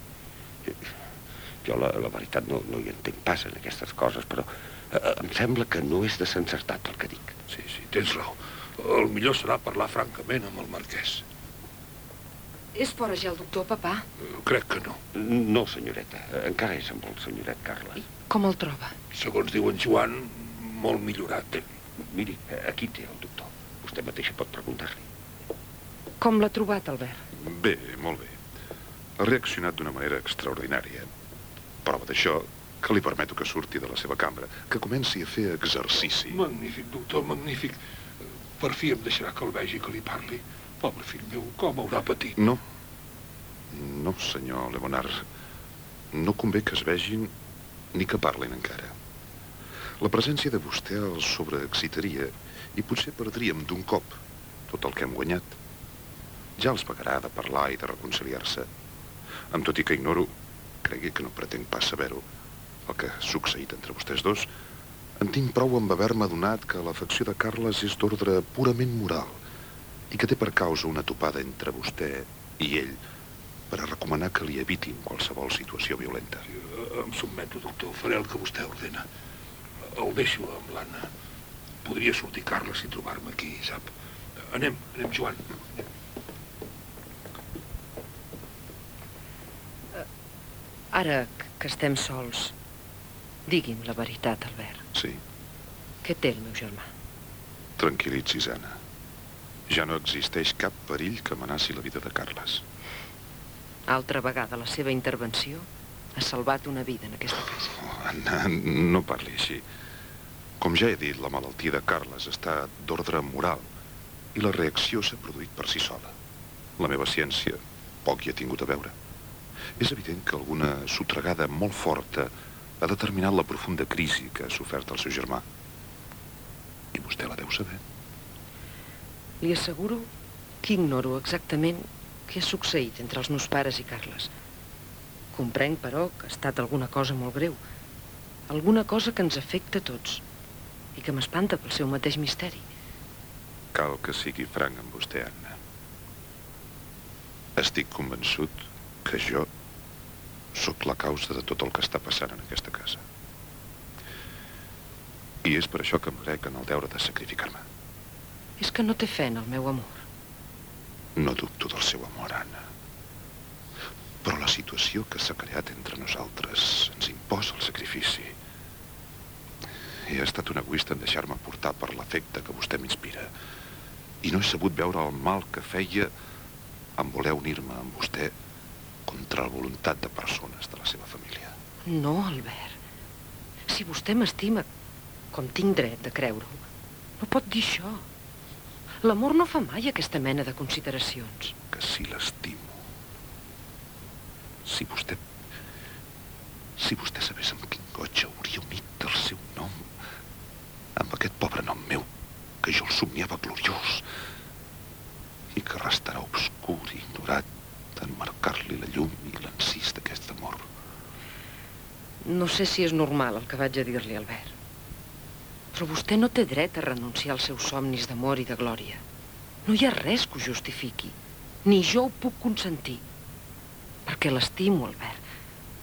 Jo, la, la veritat, no, no hi entenc pas en aquestes coses, però eh, em sembla que no és desencertat el que dic. Sí, sí, tens raó. El millor serà parlar francament amb el marquès. És fora ja el doctor, papà? Crec que no. No, senyoreta, encara és amb el senyoret Carles. Com el troba? Segons diu en Joan, molt millorat. Miri, aquí té el doctor. Vostè mateixa pot preguntar-li. Com l'ha trobat, Albert? Bé, molt bé. Ha reaccionat d'una manera extraordinària. Prova d'això que li permeto que surti de la seva cambra, que comenci a fer exercici. Magnífic, doctor, magnífic. Per fi em deixarà que el vegi i que li parli. Pobre fill meu, com haurà patit. No. No, senyor Leonard. No convé que es vegin ni que parlin encara. La presència de vostè els sobreexcitaria i potser perdríem d'un cop tot el que hem guanyat. Ja els pagarà de parlar i de reconciliar-se. Amb tot i que ignoro, cregui que no pretenc pas saber-ho, el que ha succeït entre vostès dos, en tinc prou amb haver-me adonat que l'afecció de Carles és d'ordre purament moral i que té per causa una topada entre vostè i ell per a recomanar que li evitin qualsevol situació violenta. Em sotmeto, doctor. Faré el que vostè ordena. El deixo amb l'Anna. Podria sortir Carles i trobar-me aquí, sap? Anem, anem, Joan. Ara que estem sols, digui'm la veritat, Albert. Sí, Què té el meu germà? tranquil·litzis, Anna. Ja no existeix cap perill que amenaci la vida de Carles. Altra vegada la seva intervenció ha salvat una vida en aquesta casa. Oh, Anna, no parli així. Com ja he dit, la malaltia de Carles està d'ordre moral i la reacció s'ha produït per si sola. La meva ciència poc hi ha tingut a veure. És evident que alguna sotregada molt forta ha determinat la profunda crisi que ha sofert el seu germà. I vostè la deu saber. Li asseguro que ignoro exactament què ha succeït entre els meus pares i Carles. Comprenc, però, que ha estat alguna cosa molt greu. Alguna cosa que ens afecta a tots i que m'espanta pel seu mateix misteri. Cal que sigui franc amb vostè, Anna. Estic convençut que jo sóc la causa de tot el que està passant en aquesta casa. I és per això que em crec en el deure de sacrificar-me. És que no té fe en el meu amor. No dubto del seu amor, Anna. Però la situació que s'ha creat entre nosaltres ens imposa el sacrifici. He estat un egoista en deixar-me portar per l'afecte que vostè m'inspira. I no he sabut veure el mal que feia en voler unir-me amb vostè contra la voluntat de persones de la seva família. No, Albert. Si vostè m'estima, com tinc dret de creure-ho, no pot dir això. L'amor no fa mai aquesta mena de consideracions. Que si l'estimo. Si vostè... Si vostè sabés amb quin goig hauria unit el seu nom amb aquest pobre nom meu, que jo el somiava gloriós i que restarà obscur i ignorat en marcar-li la llum i l'encís d'aquest amor. No sé si és normal el que vaig a dir-li, Albert. Però vostè no té dret a renunciar als seus somnis d'amor i de glòria. No hi ha res que ho justifiqui. Ni jo ho puc consentir. Perquè l'estimo, Albert.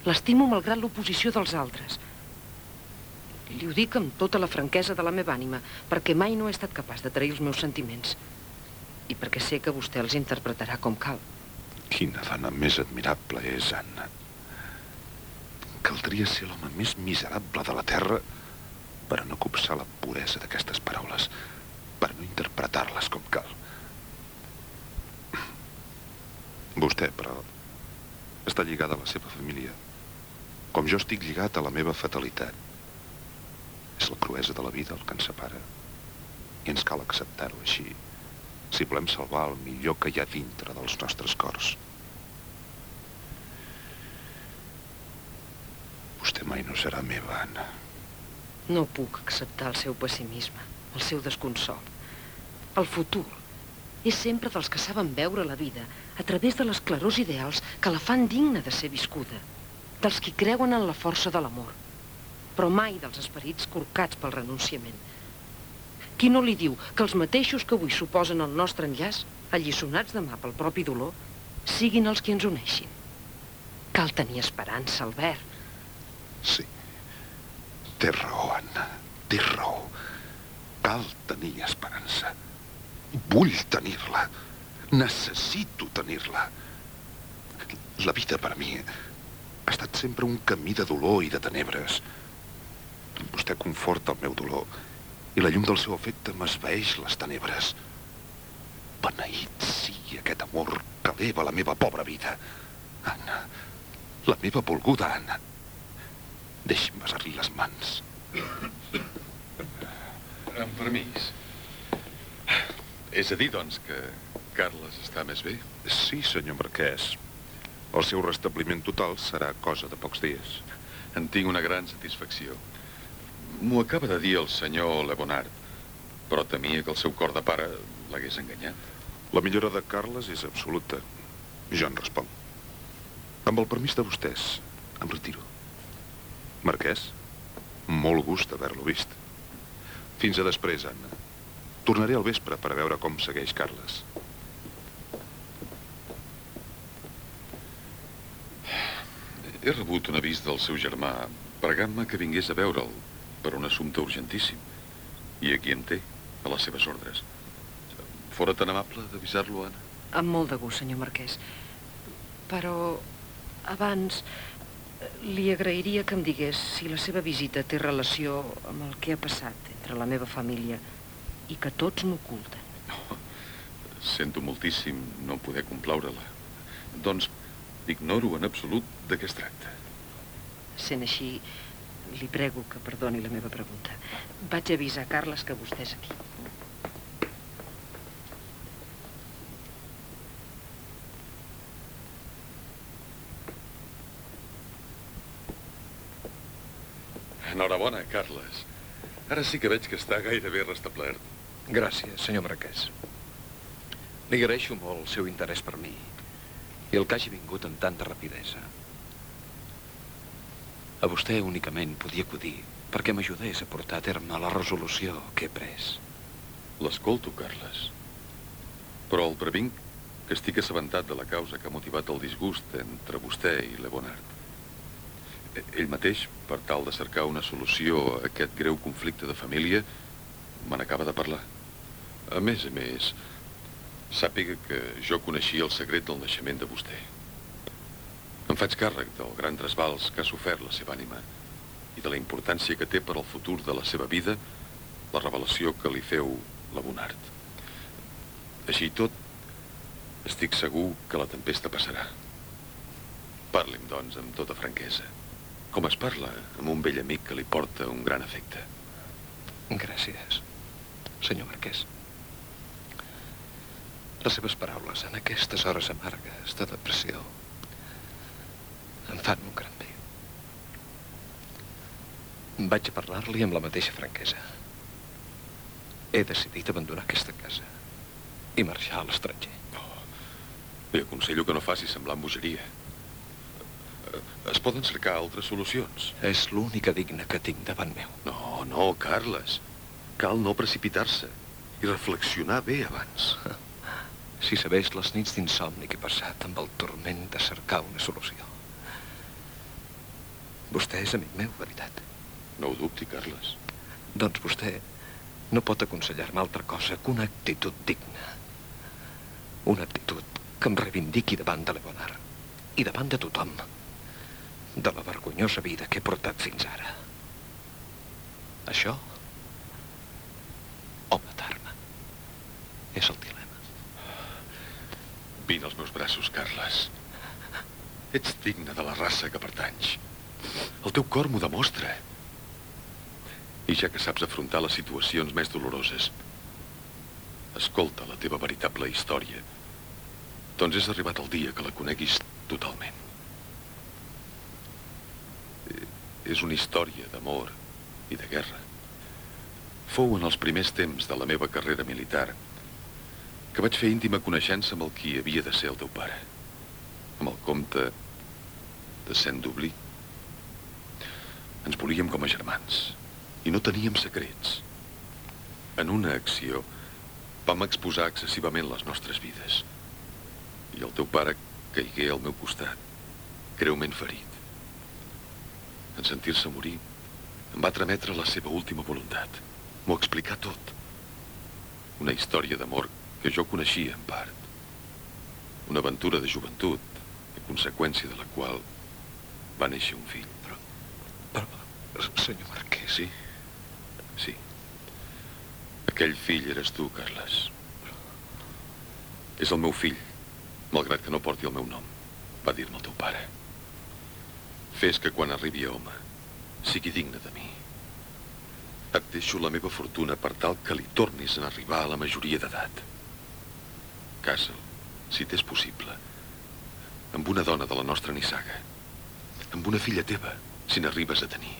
L'estimo malgrat l'oposició dels altres. Li ho dic amb tota la franquesa de la meva ànima, perquè mai no he estat capaç de trair els meus sentiments. I perquè sé que vostè els interpretarà com cal. Quina dona més admirable és, Anna. Caldria ser l'home més miserable de la Terra per a no copsar la puresa d'aquestes paraules, per no interpretar-les com cal. Vostè, però, està lligada a la seva família, com jo estic lligat a la meva fatalitat. És la cruesa de la vida el que ens separa, i ens cal acceptar-ho així, si volem salvar el millor que hi ha dintre dels nostres cors. Vostè mai no serà meva, Anna. No puc acceptar el seu pessimisme, el seu desconsol. El futur és sempre dels que saben veure la vida a través de les clarors ideals que la fan digna de ser viscuda, dels qui creuen en la força de l'amor, però mai dels esperits corcats pel renunciament. Qui no li diu que els mateixos que avui suposen el nostre enllaç, alliçonats demà pel propi dolor, siguin els que ens uneixin? Cal tenir esperança, Albert. Sí. Té raó, Anna. Té raó. Cal tenir esperança. Vull tenir-la. Necessito tenir-la. La vida per mi ha estat sempre un camí de dolor i de tenebres. Vostè conforta el meu dolor i la llum del seu afecte m'esvaeix les tenebres. Beneït sigui aquest amor que eleva la meva pobra vida. Anna, la meva volguda Anna. Deixi'm besar-li les mans. Amb permís. És a dir, doncs, que Carles està més bé? Sí, senyor Marquès. El seu restabliment total serà cosa de pocs dies. En tinc una gran satisfacció. M'ho acaba de dir el senyor Lebonard, però temia que el seu cor de pare l'hagués enganyat. La millora de Carles és absoluta. Jo en responc. Amb el permís de vostès, em retiro. Marquès, molt gust haver-lo vist. Fins a després, Anna. Tornaré al vespre per a veure com segueix Carles. He rebut un avís del seu germà pregant-me que vingués a veure'l per un assumpte urgentíssim. I aquí em té, a les seves ordres. Fora tan amable d'avisar-lo, Anna? Amb molt de gust, senyor Marquès. Però abans li agrairia que em digués si la seva visita té relació amb el que ha passat entre la meva família i que tots m'oculten. No, sento moltíssim no poder complaure-la. Doncs ignoro en absolut de què es tracta. Sent així, li prego que perdoni la meva pregunta. Vaig avisar Carles que vostè és aquí. Enhorabona, Carles. Ara sí que veig que està gairebé restablert. Gràcies, senyor Marquès. Li agraeixo molt el seu interès per mi i el que hagi vingut amb tanta rapidesa. A vostè únicament podia acudir perquè m'ajudés a portar a terme la resolució que he pres. L'escolto, Carles. Però el previnc que estic assabentat de la causa que ha motivat el disgust entre vostè i Lebonard. Ell mateix, per tal de cercar una solució a aquest greu conflicte de família, me n'acaba de parlar. A més a més, sàpiga que jo coneixia el secret del naixement de vostè. Em faig càrrec del gran trasbals que ha sofert la seva ànima i de la importància que té per al futur de la seva vida la revelació que li feu la Bonart. Així tot, estic segur que la tempesta passarà. Parli'm, doncs, amb tota franquesa. Com es parla amb un vell amic que li porta un gran efecte. Gràcies, senyor Marquès. Les seves paraules en aquestes hores amargues de depressió em fan un gran bé. Vaig a parlar-li amb la mateixa franquesa. He decidit abandonar aquesta casa i marxar a l'estranger. Oh, li aconsello que no faci semblant bogeria. Es poden cercar altres solucions. És l'única digna que tinc davant meu. No, no, Carles. Cal no precipitar-se i reflexionar bé abans. Si sabés les nits d'insomni que he passat amb el torment de cercar una solució. Vostè és amic meu, veritat? No ho dubti, Carles. Doncs vostè no pot aconsellar-me altra cosa que una actitud digna. Una actitud que em reivindiqui davant de l'Ebonard i davant de tothom. De la vergonyosa vida que he portat fins ara. Això o matar-me. És el dilema. Vine als meus braços, Carles. Ets digne de la raça que pertanys. El teu cor m'ho demostra. I ja que saps afrontar les situacions més doloroses, escolta la teva veritable història. Doncs és arribat el dia que la coneguis totalment. Eh, És una història d'amor i de guerra. Fou en els primers temps de la meva carrera militar que vaig fer íntima coneixença amb el qui havia de ser el teu pare. Amb el comte de Saint-Dubli. Ens volíem com a germans i no teníem secrets. En una acció vam exposar excessivament les nostres vides. I el teu pare caigué al meu costat, greument ferit. En sentir-se morir, em va trametre la seva última voluntat. M'ho explicà tot. Una història d'amor que jo coneixia en part. Una aventura de joventut, a conseqüència de la qual va néixer un fill. Però, però, senyor Marquès... Sí, sí. Aquell fill eres tu, Carles. És el meu fill, malgrat que no porti el meu nom, va dir-me el teu pare. Fes que quan arribi a home sigui digne de mi. Et deixo la meva fortuna per tal que li tornis a arribar a la majoria d'edat. Casa'l, si t'és possible, amb una dona de la nostra nissaga, amb una filla teva, si n'arribes a tenir.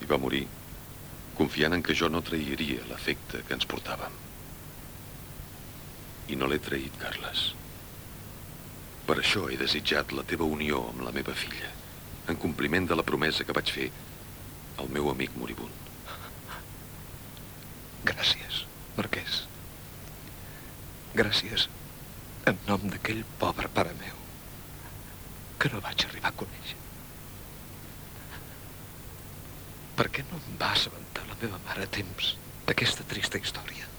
I va morir, confiant en que jo no trairia l'efecte que ens portàvem. I no l'he traït, Carles. Per això he desitjat la teva unió amb la meva filla, en compliment de la promesa que vaig fer al meu amic moribund. Gràcies, Marquès. Gràcies en nom d'aquell pobre pare meu que no vaig arribar a conèixer. Per què no em va assabentar la meva mare a temps d'aquesta trista història?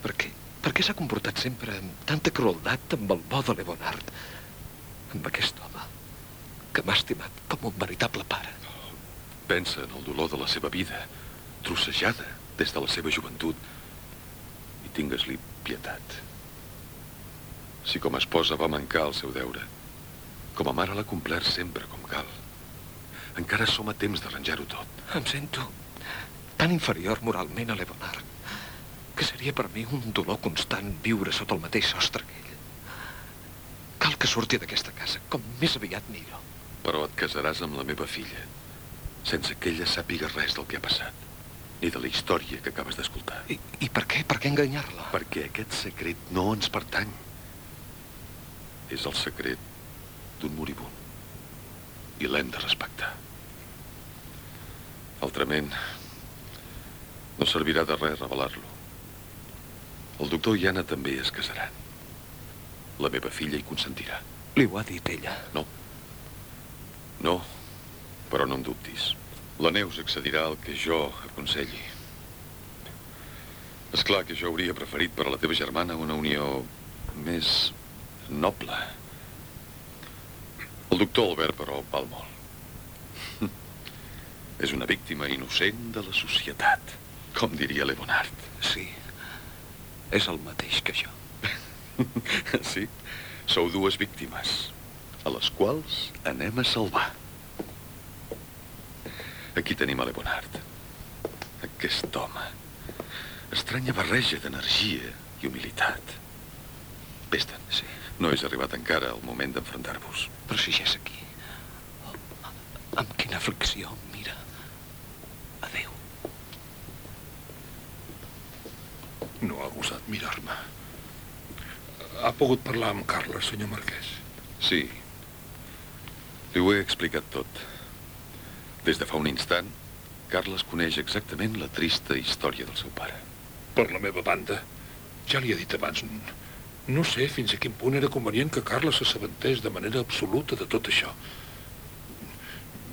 Per què? Per què s'ha comportat sempre amb tanta crueldat amb el bo de Leonard? Amb aquest home que m'ha estimat com un veritable pare. Pensa en el dolor de la seva vida, trossejada des de la seva joventut, i tingues-li pietat. Si com a esposa va mancar el seu deure, com a mare l'ha complert sempre com cal. Encara som a temps d'arranjar-ho tot. Em sento tan inferior moralment a Leonard que seria per mi un dolor constant viure sota el mateix sostre que ell. Cal que surti d'aquesta casa, com més aviat millor. Però et casaràs amb la meva filla, sense que ella sàpiga res del que ha passat, ni de la història que acabes d'escoltar. I, I per què? Per què enganyar-la? Perquè aquest secret no ens pertany. És el secret d'un moribund. I l'hem de respectar. Altrament, no servirà de res revelar-lo. El doctor i Anna també es casaran. La meva filla hi consentirà. Li ho ha dit ella? No. No, però no en dubtis. La Neus accedirà al que jo aconselli. És clar que jo hauria preferit per a la teva germana una unió més noble. El doctor Albert, però, val molt. És una víctima innocent de la societat, com diria Leonard. Sí, és el mateix que jo. sí, sou dues víctimes, a les quals anem a salvar. Aquí tenim a Leonard. Aquest home. Estranya barreja d'energia i humilitat. Vés-te'n. Sí. No és arribat encara el moment d'enfrontar-vos. Però si ja és aquí. Amb quina aflicció em mira. Adéu. No ha gosat mirar-me. Ha pogut parlar amb Carles, senyor Marquès? Sí. Li ho he explicat tot. Des de fa un instant, Carles coneix exactament la trista història del seu pare. Per la meva banda, ja li he dit abans, no sé fins a quin punt era convenient que Carles s'assabentés de manera absoluta de tot això.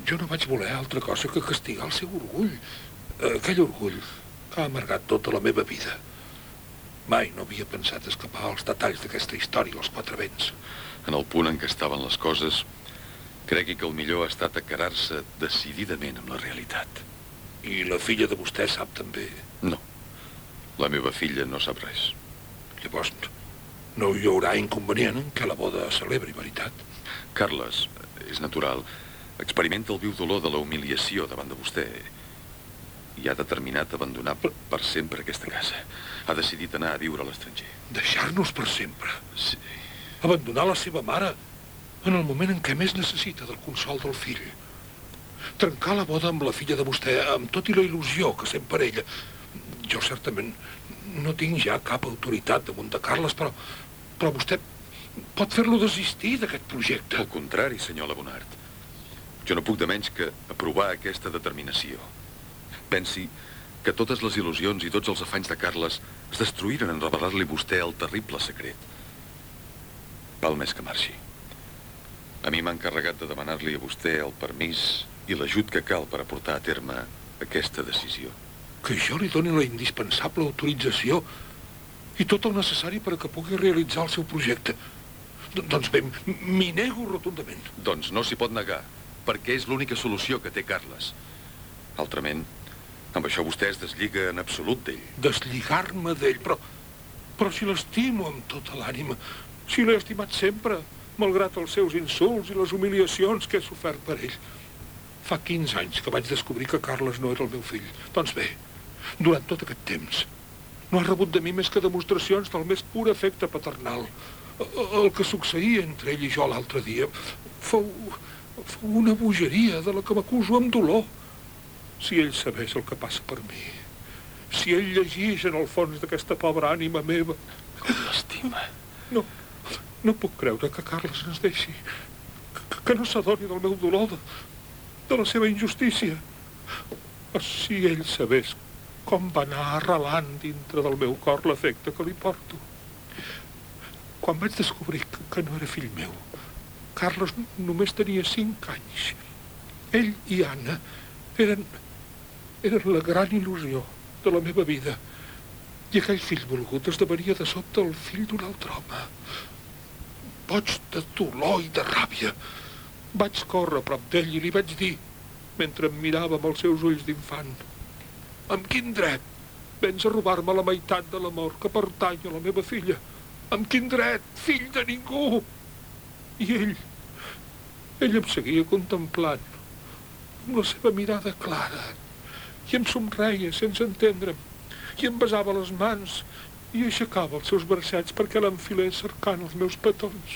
Jo no vaig voler altra cosa que castigar el seu orgull. Aquell orgull ha amargat tota la meva vida. Mai no havia pensat escapar als detalls d'aquesta història als quatre vents. En el punt en què estaven les coses, cregui que el millor ha estat acarar-se decididament amb la realitat. I la filla de vostè sap també. No. La meva filla no sap res. Llavors, no hi haurà inconvenient en què la boda celebri, veritat? Carles, és natural, experimenta el viu dolor de la humiliació davant de vostè i ha determinat abandonar per sempre aquesta casa. Ha decidit anar a viure a l'estranger. Deixar-nos per sempre? Sí. Abandonar la seva mare en el moment en què més necessita del consol del fill. Trencar la boda amb la filla de vostè, amb tot i la il·lusió que sent per ella. Jo certament no tinc ja cap autoritat damunt de Carles, però, però vostè pot fer-lo desistir d'aquest projecte. Al contrari, senyor Labonart. Jo no puc de menys que aprovar aquesta determinació. Pensi que totes les il·lusions i tots els afanys de Carles es destruïren en revelar-li vostè el terrible secret. Val més que marxi. A mi m'ha encarregat de demanar-li a vostè el permís i l'ajut que cal per aportar a terme aquesta decisió. Que jo li doni la indispensable autorització i tot el necessari per a que pugui realitzar el seu projecte. D doncs bé, m'hi nego rotundament. Doncs no s'hi pot negar, perquè és l'única solució que té Carles. Altrament, amb això vostè es deslliga en absolut d'ell. Deslligar-me d'ell? Però, però si l'estimo amb tota l'ànima, si l'he estimat sempre, malgrat els seus insults i les humiliacions que he sofert per ell. Fa 15 anys que vaig descobrir que Carles no era el meu fill. Doncs bé, durant tot aquest temps, no ha rebut de mi més que demostracions del més pur efecte paternal. El que succeïa entre ell i jo l'altre dia fou, fou una bogeria de la que m'acuso amb dolor. Si ell sabés el que passa per mi, si ell llegís en el fons d'aquesta pobra ànima meva... Com l'estima? No, no puc creure que Carles ens deixi, que, que no s'adoni del meu dolor, de, de la seva injustícia. Si ell sabés com va anar arrelant dintre del meu cor l'efecte que li porto. Quan vaig descobrir que, que no era fill meu, Carles només tenia cinc anys. Ell i Anna eren, eren la gran il·lusió de la meva vida. I aquell fill volgut esdevenia de sobte el fill d'un altre home. Boig de dolor i de ràbia. Vaig córrer a prop d'ell i li vaig dir, mentre em mirava amb els seus ulls d'infant, amb quin dret vens a robar-me la meitat de l'amor que pertany a la meva filla? Amb quin dret, fill de ningú? I ell, ell em seguia contemplant amb la seva mirada clara i em somreia sense entendre'm i em besava les mans i aixecava els seus bracets perquè l'enfilés cercant els meus petons.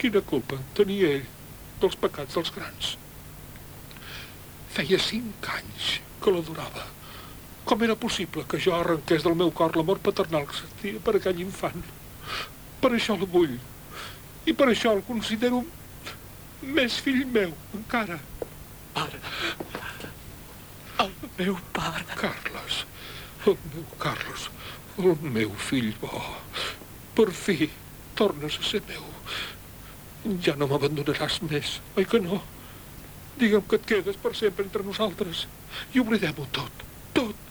Quina culpa tenia ell dels pecats dels grans. Feia cinc anys que l'adorava. Com era possible que jo arrenqués del meu cor l'amor paternal que sentia per aquell infant? Per això el vull. I per això el considero més fill meu, encara. Pare. El meu pare. Carles. El meu Carles. El meu fill bo. Per fi, tornes a ser meu. Ja no m'abandonaràs més, oi que no? Digue'm que et quedes per sempre entre nosaltres i oblidem-ho tot, tot.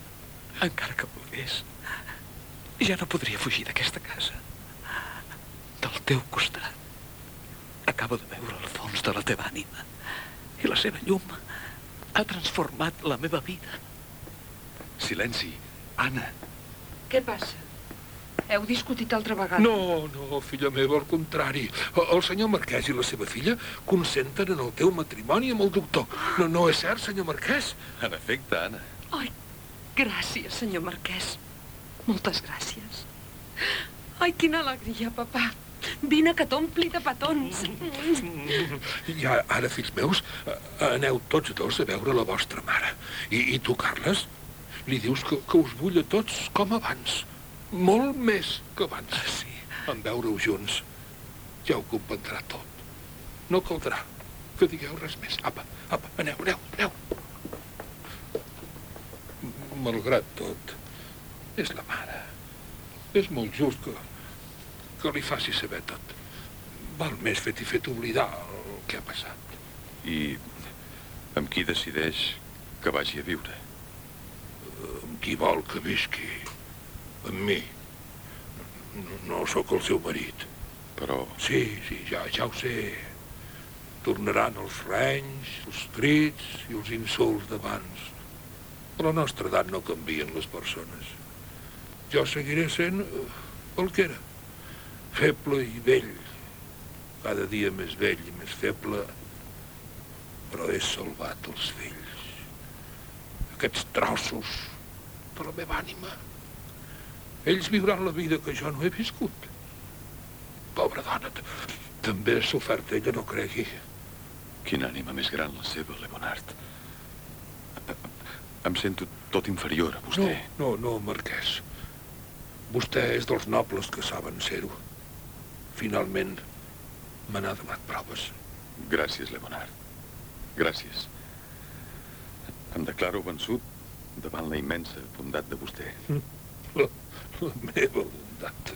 Encara que volgués, ja no podria fugir d'aquesta casa. Del teu costat. Acabo de veure el fons de la teva ànima i la seva llum ha transformat la meva vida. Silenci. Anna. Què passa? Heu discutit altra vegada? No, no, filla meva, al contrari. El senyor Marquès i la seva filla consenten en el teu matrimoni amb el doctor. No, no és cert, senyor Marquès? En efecte, Anna. Ai, gràcies, senyor Marquès. Moltes gràcies. Ai, quina alegria, papà. Vine que t'ompli de petons. I ara, fills meus, aneu tots dos a veure la vostra mare. I, i tu, Carles, li dius que, que us vull a tots com abans. Molt més que abans. Sí. En veure-ho junts, ja ho comprendrà tot. No caldrà que digueu res més. Apa, apa, aneu, aneu, aneu. Malgrat tot, és la mare. És molt just que, que li faci saber tot. Val més fet i fet oblidar el que ha passat. I amb qui decideix que vagi a viure? Amb qui vol que visqui? Amb mi. No, no sóc el seu marit. Però... Sí, sí, ja, ja ho sé. Tornaran els renys, els crits i els insults d'abans. A la nostra edat no canvien les persones. Jo seguiré sent eh, el que era. Feble i vell. Cada dia més vell i més feble. Però he salvat els fills. Aquests trossos de la meva ànima. Ells viuran la vida que jo no he viscut. Pobra dona, també ha sofert ella, no cregui. Quina ànima més gran la seva, Leonard. Em sento tot inferior a vostè. No, no, no, marquès. Vostè és dels nobles que saben ser-ho. Finalment, me n'ha donat proves. Gràcies, Leonard. Gràcies. Em declaro vençut davant la immensa bondat de vostè. La, la meva bondat.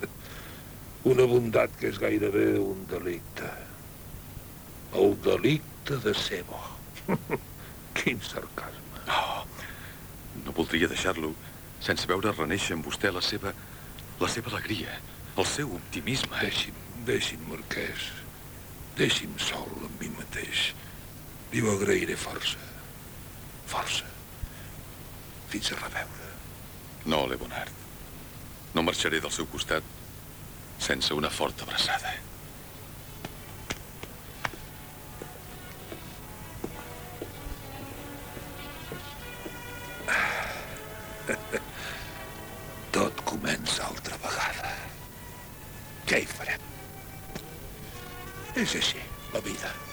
Una bondat que és gairebé un delicte. El delicte de ser bo. Quin sarcasme. Oh, no voldria deixar-lo sense veure reneixer en vostè la seva... la seva alegria, el seu optimisme. Deixi'm, deixi'm, marquès. Deixi'm sol amb mi mateix. Li ho agrairé força. Força. Fins a reveure. No, Leonard. No marxaré del seu costat sense una forta abraçada. Tot comença altra vegada. Què hi farem? És així, la vida.